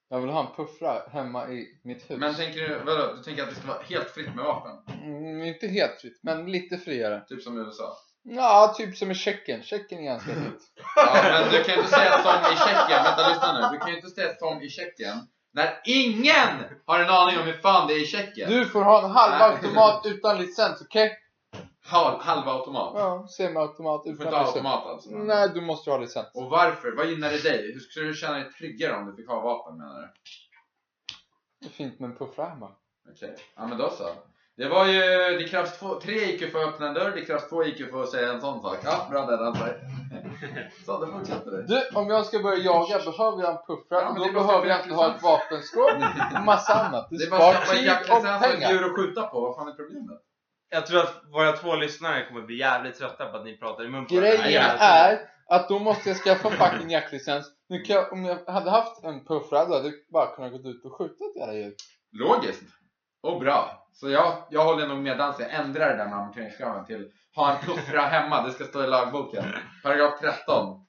[SPEAKER 3] Jag vill ha en puffra hemma i mitt hus.
[SPEAKER 2] Men tänker du, vadå? Du tänker att det ska vara helt fritt med vapen?
[SPEAKER 3] Mm, inte helt fritt, men lite friare.
[SPEAKER 2] Typ som i USA?
[SPEAKER 3] Ja, typ som i Tjeckien. Tjeckien är ganska fritt.
[SPEAKER 2] Ja, men du kan ju inte säga som i Tjeckien, vänta lyssna nu. Du kan ju inte säga som i Tjeckien när ingen har en aning om hur fan det är i Tjeckien.
[SPEAKER 3] Du får ha en halv
[SPEAKER 2] Nej.
[SPEAKER 3] automat utan licens, okej?
[SPEAKER 2] Halv, halva automat.
[SPEAKER 3] Ja, semiautomat
[SPEAKER 2] Du får inte ha automat alltså?
[SPEAKER 3] Nej, du måste ha licens.
[SPEAKER 2] Och varför? Vad gynnar det dig? Hur skulle du känna dig tryggare om du fick ha vapen menar du?
[SPEAKER 3] Det är fint med en hemma.
[SPEAKER 2] Okej, ja men då så. Det var ju, det krävs två, tre IQ för att öppna en dörr, det krävs två IQ för att säga en sån sak. Ja, bra där Ansberg. Så, då fortsätter vi.
[SPEAKER 3] Du, om jag ska börja jaga behöver jag en puffra.
[SPEAKER 2] Ja, men
[SPEAKER 3] då
[SPEAKER 2] det
[SPEAKER 3] behöver jag inte ha ett vapenskåp och massa annat. Det
[SPEAKER 2] Det är bara att skaffa jaktlicens
[SPEAKER 3] och
[SPEAKER 2] och ett djur att skjuta på, vad fan är problemet?
[SPEAKER 1] Jag tror att våra två lyssnare kommer bli jävligt trötta på att ni pratar i mun på.
[SPEAKER 3] Grejen är att då måste jag skaffa fucking jaktlicens. Nu kan jag, om jag hade haft en puffra då hade jag bara kunnat gå ut och skjuta ett jävla djur.
[SPEAKER 2] Logiskt. Och bra. Så jag, jag håller nog med Dansa, jag ändrar den där amorteringskraven till ha en puffra hemma, det ska stå i lagboken. Paragraf 13.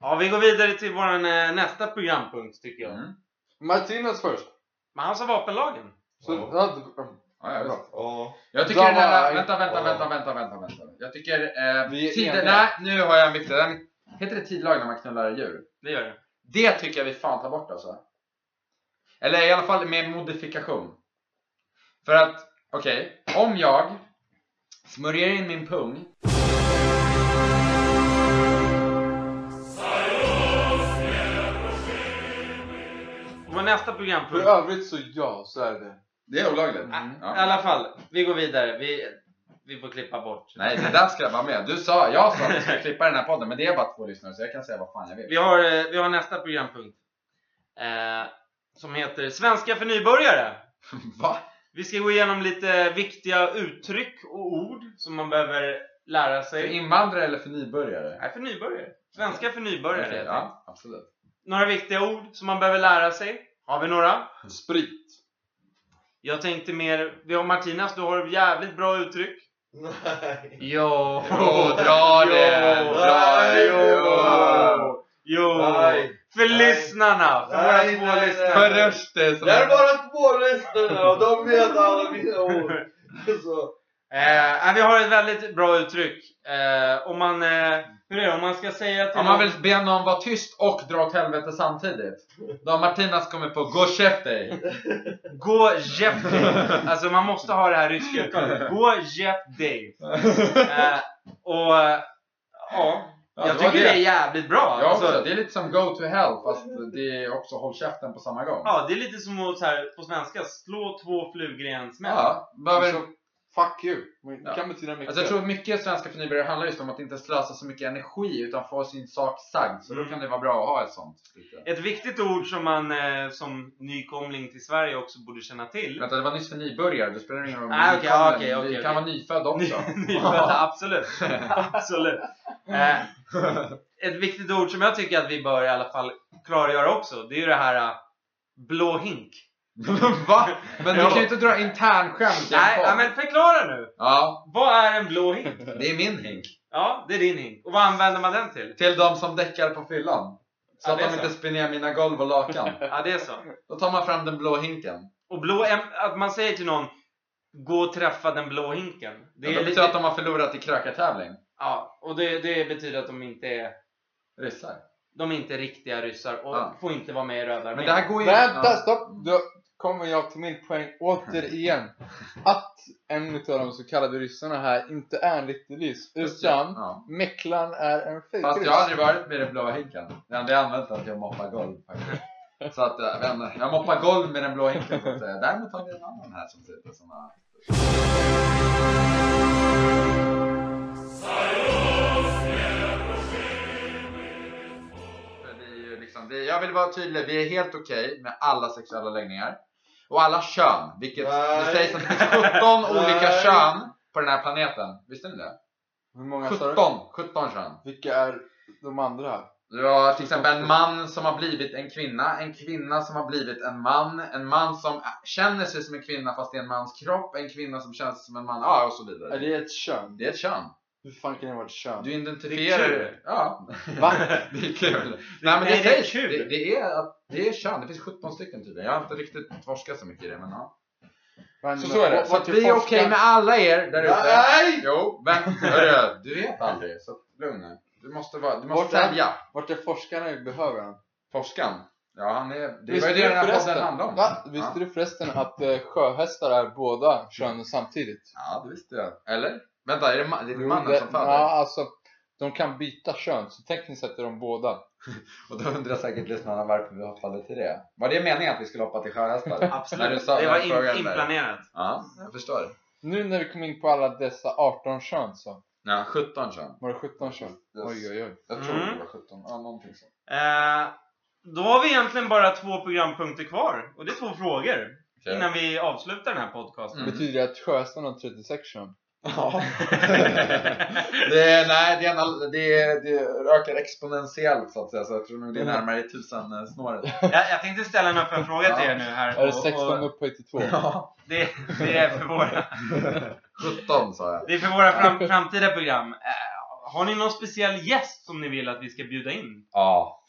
[SPEAKER 1] Ja, vi går vidare till vår eh, nästa programpunkt tycker jag.
[SPEAKER 2] Mm.
[SPEAKER 3] Martinez först.
[SPEAKER 1] Men han sa vapenlagen.
[SPEAKER 3] Så,
[SPEAKER 4] Ja.
[SPEAKER 3] Ja. du-
[SPEAKER 2] Ja, jag vet.
[SPEAKER 4] Ja.
[SPEAKER 2] Jag tycker den här, vänta, vänta, vänta, vänta, vänta, vänta. Jag tycker, eh,
[SPEAKER 3] Vi är
[SPEAKER 2] tiden,
[SPEAKER 3] eniga.
[SPEAKER 2] nej, nu har jag en viktig, den, heter det tidlag när man knullar djur?
[SPEAKER 1] Det gör det.
[SPEAKER 2] Det tycker jag vi fan tar bort alltså. Eller i alla fall med modifikation. För att, okej, om jag smörjer in min pung
[SPEAKER 1] Vår nästa
[SPEAKER 3] För
[SPEAKER 1] programpunkt.
[SPEAKER 3] övrigt så ja, så är det.
[SPEAKER 2] Det är olagligt.
[SPEAKER 3] Mm.
[SPEAKER 1] I
[SPEAKER 2] Ja.
[SPEAKER 1] alla fall, vi går vidare. Vi, vi får klippa bort.
[SPEAKER 2] Nej, det där ska vara med. Du sa, jag sa att vi skulle klippa den här podden, men det är bara två lyssnare så jag kan säga vad fan jag vill.
[SPEAKER 1] Vi har, eh, vi har nästa programpunkt. Eh, som heter Svenska för nybörjare.
[SPEAKER 2] Va?
[SPEAKER 1] Vi ska gå igenom lite viktiga uttryck och ord som man behöver lära
[SPEAKER 2] För
[SPEAKER 1] sig.
[SPEAKER 2] invandrare eller för nybörjare?
[SPEAKER 1] Nej, för nybörjare. Svenska för nybörjare. Enkelt.
[SPEAKER 2] ja, absolut.
[SPEAKER 1] Några viktiga ord som man behöver lära sig. Har vi några?
[SPEAKER 3] Sprit.
[SPEAKER 1] Jag tänkte mer, vi har Martinas, du har jävligt bra uttryck.
[SPEAKER 4] Nej.
[SPEAKER 1] Jo,
[SPEAKER 2] Jo, dra det!
[SPEAKER 1] Jo,
[SPEAKER 2] Dra det!
[SPEAKER 1] jo, jo.
[SPEAKER 4] Nej.
[SPEAKER 1] För
[SPEAKER 4] Nej.
[SPEAKER 1] lyssnarna, för våra två lyssnare.
[SPEAKER 2] För röster som
[SPEAKER 4] Det är bara två lyssnare och de vet alla mina ord. Så.
[SPEAKER 1] Eh, vi har ett väldigt bra uttryck. Eh, om man, eh, hur är det, om man ska säga till
[SPEAKER 2] Om man
[SPEAKER 1] någon-
[SPEAKER 2] vill be någon vara tyst och dra åt helvete samtidigt. Då har Martinas kommit på gå käft dig.
[SPEAKER 1] Gå Jeff Day. Alltså man måste ha det här ryska uttalet. Gå Jeff Day. Eh, och eh, ja,
[SPEAKER 2] Ja,
[SPEAKER 1] jag
[SPEAKER 2] det var
[SPEAKER 1] tycker det är
[SPEAKER 2] det.
[SPEAKER 1] jävligt bra.
[SPEAKER 2] Ja,
[SPEAKER 1] Alltså,
[SPEAKER 2] också. Det är lite som go to hell fast det är också håll käften på samma gång.
[SPEAKER 1] ja, det är lite som att så här, på svenska slå två flugor i en smäll.
[SPEAKER 2] Ja, behöver...
[SPEAKER 3] fuck you. Det
[SPEAKER 2] Ja.
[SPEAKER 3] kan betyda mycket.
[SPEAKER 2] Alltså jag tror mycket svenska för nybörjare handlar just om att inte slösa så mycket energi utan få sin sak sagd. Så då
[SPEAKER 1] Mm.
[SPEAKER 2] kan det vara bra att ha ett sånt.
[SPEAKER 1] Ett viktigt ord som man eh, som nykomling till Sverige också borde känna till.
[SPEAKER 2] Vänta, det var nyss för nybörjare. Det spelar ingen roll om
[SPEAKER 1] Ah, okej,
[SPEAKER 2] nykommen.
[SPEAKER 1] okej, okej,
[SPEAKER 2] Du kan vara nyfödd också.
[SPEAKER 1] Nyfödda, absolut. absolut. Eh, ett viktigt ord som jag tycker att vi bör i alla fall klargöra också, det är ju det här eh, blå hink.
[SPEAKER 2] Va? Men du kan ju inte dra internskämt i en
[SPEAKER 1] Nej,
[SPEAKER 2] podd.
[SPEAKER 1] ja, men förklara nu.
[SPEAKER 2] Ja,
[SPEAKER 1] Vad är en blå hink?
[SPEAKER 2] det är min hink.
[SPEAKER 1] Ja, det är din hink. Och vad använder man den till?
[SPEAKER 2] Till de som däckar på fyllan. Så
[SPEAKER 1] Ja,
[SPEAKER 2] att
[SPEAKER 1] det är
[SPEAKER 2] de
[SPEAKER 1] så.
[SPEAKER 2] inte spinner mina golv och lakan.
[SPEAKER 1] Ja, det är så.
[SPEAKER 2] Då tar man fram den blå hinken.
[SPEAKER 1] Och blå, att man säger till någon Gå och träffa den blå hinken. Det
[SPEAKER 2] Det,
[SPEAKER 1] är
[SPEAKER 2] det betyder
[SPEAKER 1] lite,
[SPEAKER 2] att de har förlorat i krökartävling.
[SPEAKER 1] ja, och det, det betyder att de inte är
[SPEAKER 2] Ryssar.
[SPEAKER 1] de är inte riktiga ryssar och
[SPEAKER 2] Ja.
[SPEAKER 1] får inte vara med i Röda
[SPEAKER 2] Men
[SPEAKER 1] armén.
[SPEAKER 2] det här går ju...
[SPEAKER 3] Vänta,
[SPEAKER 2] Ja.
[SPEAKER 3] stopp! Då kommer jag till min poäng återigen. Att en av de så kallade ryssarna här inte är en riktig ryss. Utan
[SPEAKER 2] Ja.
[SPEAKER 3] Mäklaren är en
[SPEAKER 2] Fast
[SPEAKER 3] fejkryss.
[SPEAKER 2] jag har aldrig varit med den blåa hinken. Det enda jag använt att jag moppar golv faktiskt. Så att jag vet inte, jag moppar golv med den blå hinken så att säga. Däremot har vi en annan här som som har... Det är ju liksom, jag vill vara tydlig, vi är helt okej med alla sexuella läggningar. Och alla kön, vilket det sägs att det finns 17 olika
[SPEAKER 4] Nej.
[SPEAKER 2] kön på den här planeten. Visste ni det?
[SPEAKER 3] Hur många sa du?
[SPEAKER 2] 17, 17 kön.
[SPEAKER 3] Vilka är de andra?
[SPEAKER 2] Du har till exempel en man som har blivit en kvinna, en kvinna som har blivit en man, en man som känner sig som en kvinna fast det är en mans kropp, en kvinna som känner sig som en man, ja och så vidare.
[SPEAKER 3] Är det ett kön?
[SPEAKER 2] Det är ett kön.
[SPEAKER 3] Hur fan kan det vara ett kön?
[SPEAKER 2] Du identifierar
[SPEAKER 1] Det.
[SPEAKER 2] Ja.
[SPEAKER 3] Va?
[SPEAKER 2] det är kul. Nej men
[SPEAKER 1] Nej,
[SPEAKER 2] det,
[SPEAKER 1] det är
[SPEAKER 2] sägs,
[SPEAKER 1] kul.
[SPEAKER 2] Det, det, är, att- det är kön, det finns 17 stycken tydligen. Jag har inte riktigt forskat så mycket i det men ja.
[SPEAKER 3] Men,
[SPEAKER 2] Så, så är det. Så att vi är
[SPEAKER 3] forskar-
[SPEAKER 2] okej med alla er där ute.
[SPEAKER 4] Nej!
[SPEAKER 2] Jo, men hörru, du vet aldrig. Så lugn nu. Du måste, vara, du måste
[SPEAKER 3] Vart är-
[SPEAKER 2] välja.
[SPEAKER 3] Vart är forskarna vi behöver han?
[SPEAKER 2] Forskaren. Ja, han är... Det var
[SPEAKER 3] Visste
[SPEAKER 2] ju det
[SPEAKER 3] du
[SPEAKER 2] den här podden handlade om.
[SPEAKER 3] Va? Visste du förresten att eh, sjöhästar är båda könen samtidigt?
[SPEAKER 2] Ja, det visste jag. Eller? Vänta, är det, ma- det är
[SPEAKER 3] Jo,
[SPEAKER 2] mannen
[SPEAKER 3] det-
[SPEAKER 2] som föder?
[SPEAKER 3] Ja, alltså. De kan byta kön, så tekniskt sett är de båda.
[SPEAKER 2] Och då undrar säkert lyssnarna varför vi hoppade till det. Var det meningen att vi skulle hoppa till sjöhästar? När du
[SPEAKER 1] Absolut.
[SPEAKER 2] sa-
[SPEAKER 1] Det var in, inplanerat.
[SPEAKER 2] Ja, jag förstår.
[SPEAKER 3] Nu när vi kom in på alla dessa 18 kön så
[SPEAKER 2] Ja, 17 kön.
[SPEAKER 3] var det 17 kön. Oj, oj, oj.
[SPEAKER 2] Jag tror
[SPEAKER 1] Mm.
[SPEAKER 2] det var 17. Ja, någonting så.
[SPEAKER 1] Eh, då har vi egentligen bara två programpunkter kvar. Och det är två frågor.
[SPEAKER 2] Okej.
[SPEAKER 1] Innan vi avslutar den här podcasten.
[SPEAKER 2] Mm.
[SPEAKER 3] Betyder det att sjöhästarna har 36 kön?
[SPEAKER 2] Ja. det, är, nej, det, är en, det, är, det ökar exponentiellt så att säga. Så jag tror nog det är närmare tusen eh, snåret.
[SPEAKER 1] jag, jag tänkte ställa en öppen fråga till er nu här.
[SPEAKER 3] Är det
[SPEAKER 1] och-
[SPEAKER 3] 16
[SPEAKER 1] och
[SPEAKER 3] upphöjt till 2?
[SPEAKER 2] Ja.
[SPEAKER 1] det, det är för våra,
[SPEAKER 2] 17 sa jag.
[SPEAKER 1] det är för våra fram, framtida program. Eh, har ni någon speciell gäst som ni vill att vi ska bjuda in?
[SPEAKER 2] Ja.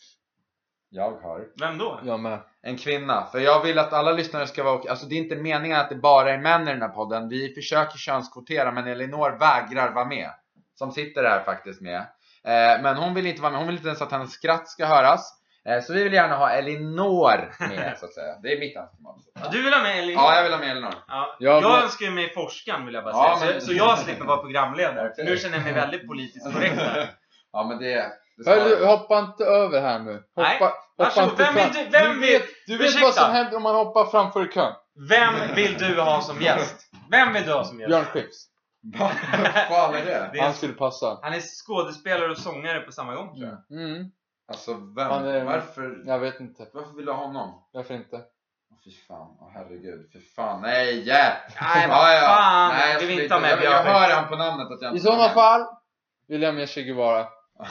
[SPEAKER 2] Jag har.
[SPEAKER 1] Vem då?
[SPEAKER 3] Jag med.
[SPEAKER 2] En kvinna. För jag vill att alla lyssnare ska vara Alltså det är inte meningen att det bara är män i den här podden. Vi försöker könskvotera men Elinor vägrar vara med. Som sitter här faktiskt med. Eh, men hon vill inte vara med. Hon vill inte ens att hennes skratt ska höras. Eh, så vi vill gärna ha Elinor med så att säga. Det är mitt önskemål.
[SPEAKER 1] Ja, du vill ha med Elin?
[SPEAKER 2] Ja, jag vill ha med Elinor.
[SPEAKER 1] Ja,
[SPEAKER 3] Jag
[SPEAKER 1] jag önskar ju mig forskaren vill jag bara
[SPEAKER 2] Ja,
[SPEAKER 1] säga.
[SPEAKER 2] men-
[SPEAKER 1] Så, så jag slipper vara programledare. För
[SPEAKER 2] Okej.
[SPEAKER 1] nu känner jag mig väldigt politiskt korrekt här.
[SPEAKER 2] Ja men det... det ska
[SPEAKER 3] Hör, hoppa inte över här nu. Hoppa,
[SPEAKER 1] Nej.
[SPEAKER 3] Hoppa inte
[SPEAKER 1] Vem vill du- vem
[SPEAKER 3] du vet,
[SPEAKER 1] vill-
[SPEAKER 3] du vet
[SPEAKER 1] Ursäkta.
[SPEAKER 3] vad som händer om man hoppar framför i kön?
[SPEAKER 1] Vem vill du ha som gäst? Vem vill du ha som gäst?
[SPEAKER 3] Björn Skifs.
[SPEAKER 2] Vad fan är det?
[SPEAKER 1] Det är
[SPEAKER 3] Han skulle passa.
[SPEAKER 1] han är skådespelare och sångare på samma gång tror jag.
[SPEAKER 3] Mm.
[SPEAKER 2] Alltså vem?
[SPEAKER 3] Är-
[SPEAKER 2] Varför?
[SPEAKER 3] Jag vet inte.
[SPEAKER 2] Varför vill du ha honom?
[SPEAKER 3] Varför inte?
[SPEAKER 2] Åh fy fan, åh herregud, fy fan, nej! Yeah.
[SPEAKER 1] Nej, vad fan!
[SPEAKER 2] Nej, jag
[SPEAKER 1] Vi vill inte ha med
[SPEAKER 2] jag, jag
[SPEAKER 1] Björn
[SPEAKER 2] hör han på namnet att jag
[SPEAKER 3] I
[SPEAKER 2] inte ha
[SPEAKER 3] sådana
[SPEAKER 2] med.
[SPEAKER 3] fall vill jag med Che Guevara.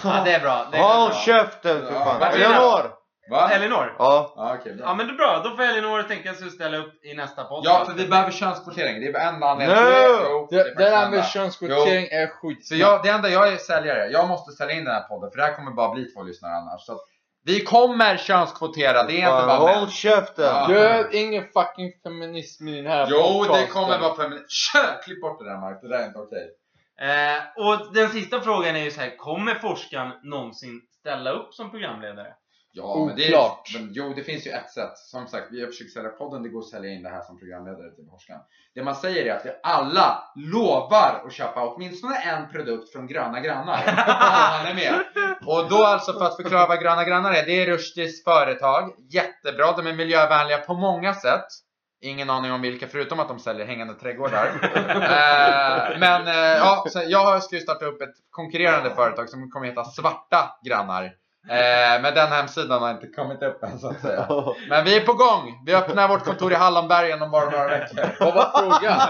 [SPEAKER 1] Ja, det är bra. Det är
[SPEAKER 4] Håll
[SPEAKER 1] bra.
[SPEAKER 4] käften för
[SPEAKER 2] Ja,
[SPEAKER 4] fan.
[SPEAKER 1] Martina.
[SPEAKER 4] Elinor!
[SPEAKER 2] Va?
[SPEAKER 1] Elinor?
[SPEAKER 4] Ja.
[SPEAKER 2] Ja, okej, bra.
[SPEAKER 1] Ja men det är bra, då får Elinor tänka sig att ställa upp i nästa podcast.
[SPEAKER 2] Ja, för vi behöver könskvotering. Det är enda anledningen.
[SPEAKER 4] No!
[SPEAKER 3] Det,
[SPEAKER 2] är
[SPEAKER 3] det
[SPEAKER 2] faktiskt
[SPEAKER 3] där med könskvotering är skit.
[SPEAKER 2] Så jag, det enda jag är säljare, jag måste sälja in den här podden för det här kommer bara bli två lyssnare annars. Så att vi kommer könskvotera, det är inte bara
[SPEAKER 4] Håll
[SPEAKER 2] män.
[SPEAKER 4] käften!
[SPEAKER 2] Ja.
[SPEAKER 3] Är ingen fucking feminism i den här
[SPEAKER 2] Jo, det
[SPEAKER 3] podcasten.
[SPEAKER 2] kommer vara feminist. Tjö, Klipp bort det där Mark, det där är inte okej.
[SPEAKER 1] Eh, och den sista frågan är ju så här, kommer forskaren någonsin ställa upp som programledare?
[SPEAKER 2] Ja, men det är, men, jo, det finns ju ett sätt. Som sagt, vi har försökt sälja podden, det går att sälja in det här som programledare till forskaren. Det man säger är att vi alla lovar att köpa åtminstone en produkt från Gröna Grannar. han är med. Och då alltså för att förklara vad Gröna Grannar är. Det är Rushdies företag. Jättebra, de är miljövänliga på många sätt. Ingen aning om vilka, förutom att de säljer hängande trädgårdar. eh, men eh, ja, så jag ska ju starta upp ett konkurrerande företag som kommer heta Svarta Grannar. Eh, men den hemsidan har inte kommit upp än så att säga. Men vi är på gång! Vi öppnar vårt kontor i Hallonbergen om bara några veckor.
[SPEAKER 3] Vad var frågan?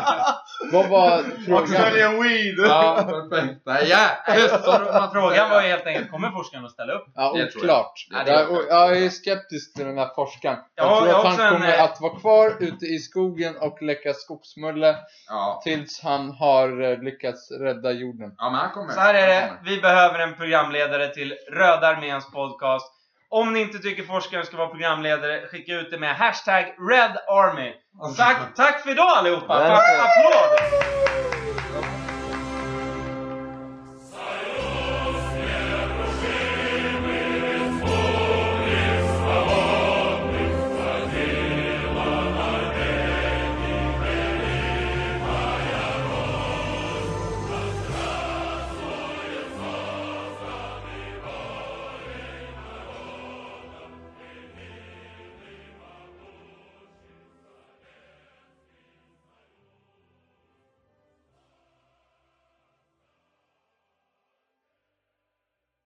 [SPEAKER 3] Vad var frågan?
[SPEAKER 4] Sälja weed!
[SPEAKER 2] Ja, perfekt. Nej, ja! Just
[SPEAKER 1] Så frågan var ju helt enkelt, kommer forskaren att ställa upp?
[SPEAKER 3] Ja, oklart.
[SPEAKER 2] jag.
[SPEAKER 3] Jag, jag, är skeptisk till den här forskaren. Jag
[SPEAKER 1] Ja,
[SPEAKER 3] tror
[SPEAKER 1] jag
[SPEAKER 3] att han
[SPEAKER 1] en,
[SPEAKER 3] kommer
[SPEAKER 1] eh,
[SPEAKER 3] att vara kvar ute i skogen och läcka skogsmulle
[SPEAKER 2] Ja.
[SPEAKER 3] tills han har eh, lyckats rädda jorden.
[SPEAKER 2] ja, men han kommer.
[SPEAKER 1] Så här är det, vi behöver en programledare till Röda Arméns podcast. Om ni inte tycker forskaren ska vara programledare, skicka ut det med hashtag Red Army. Tack, tack för idag allihopa!
[SPEAKER 4] Välkommen.
[SPEAKER 1] Applåd!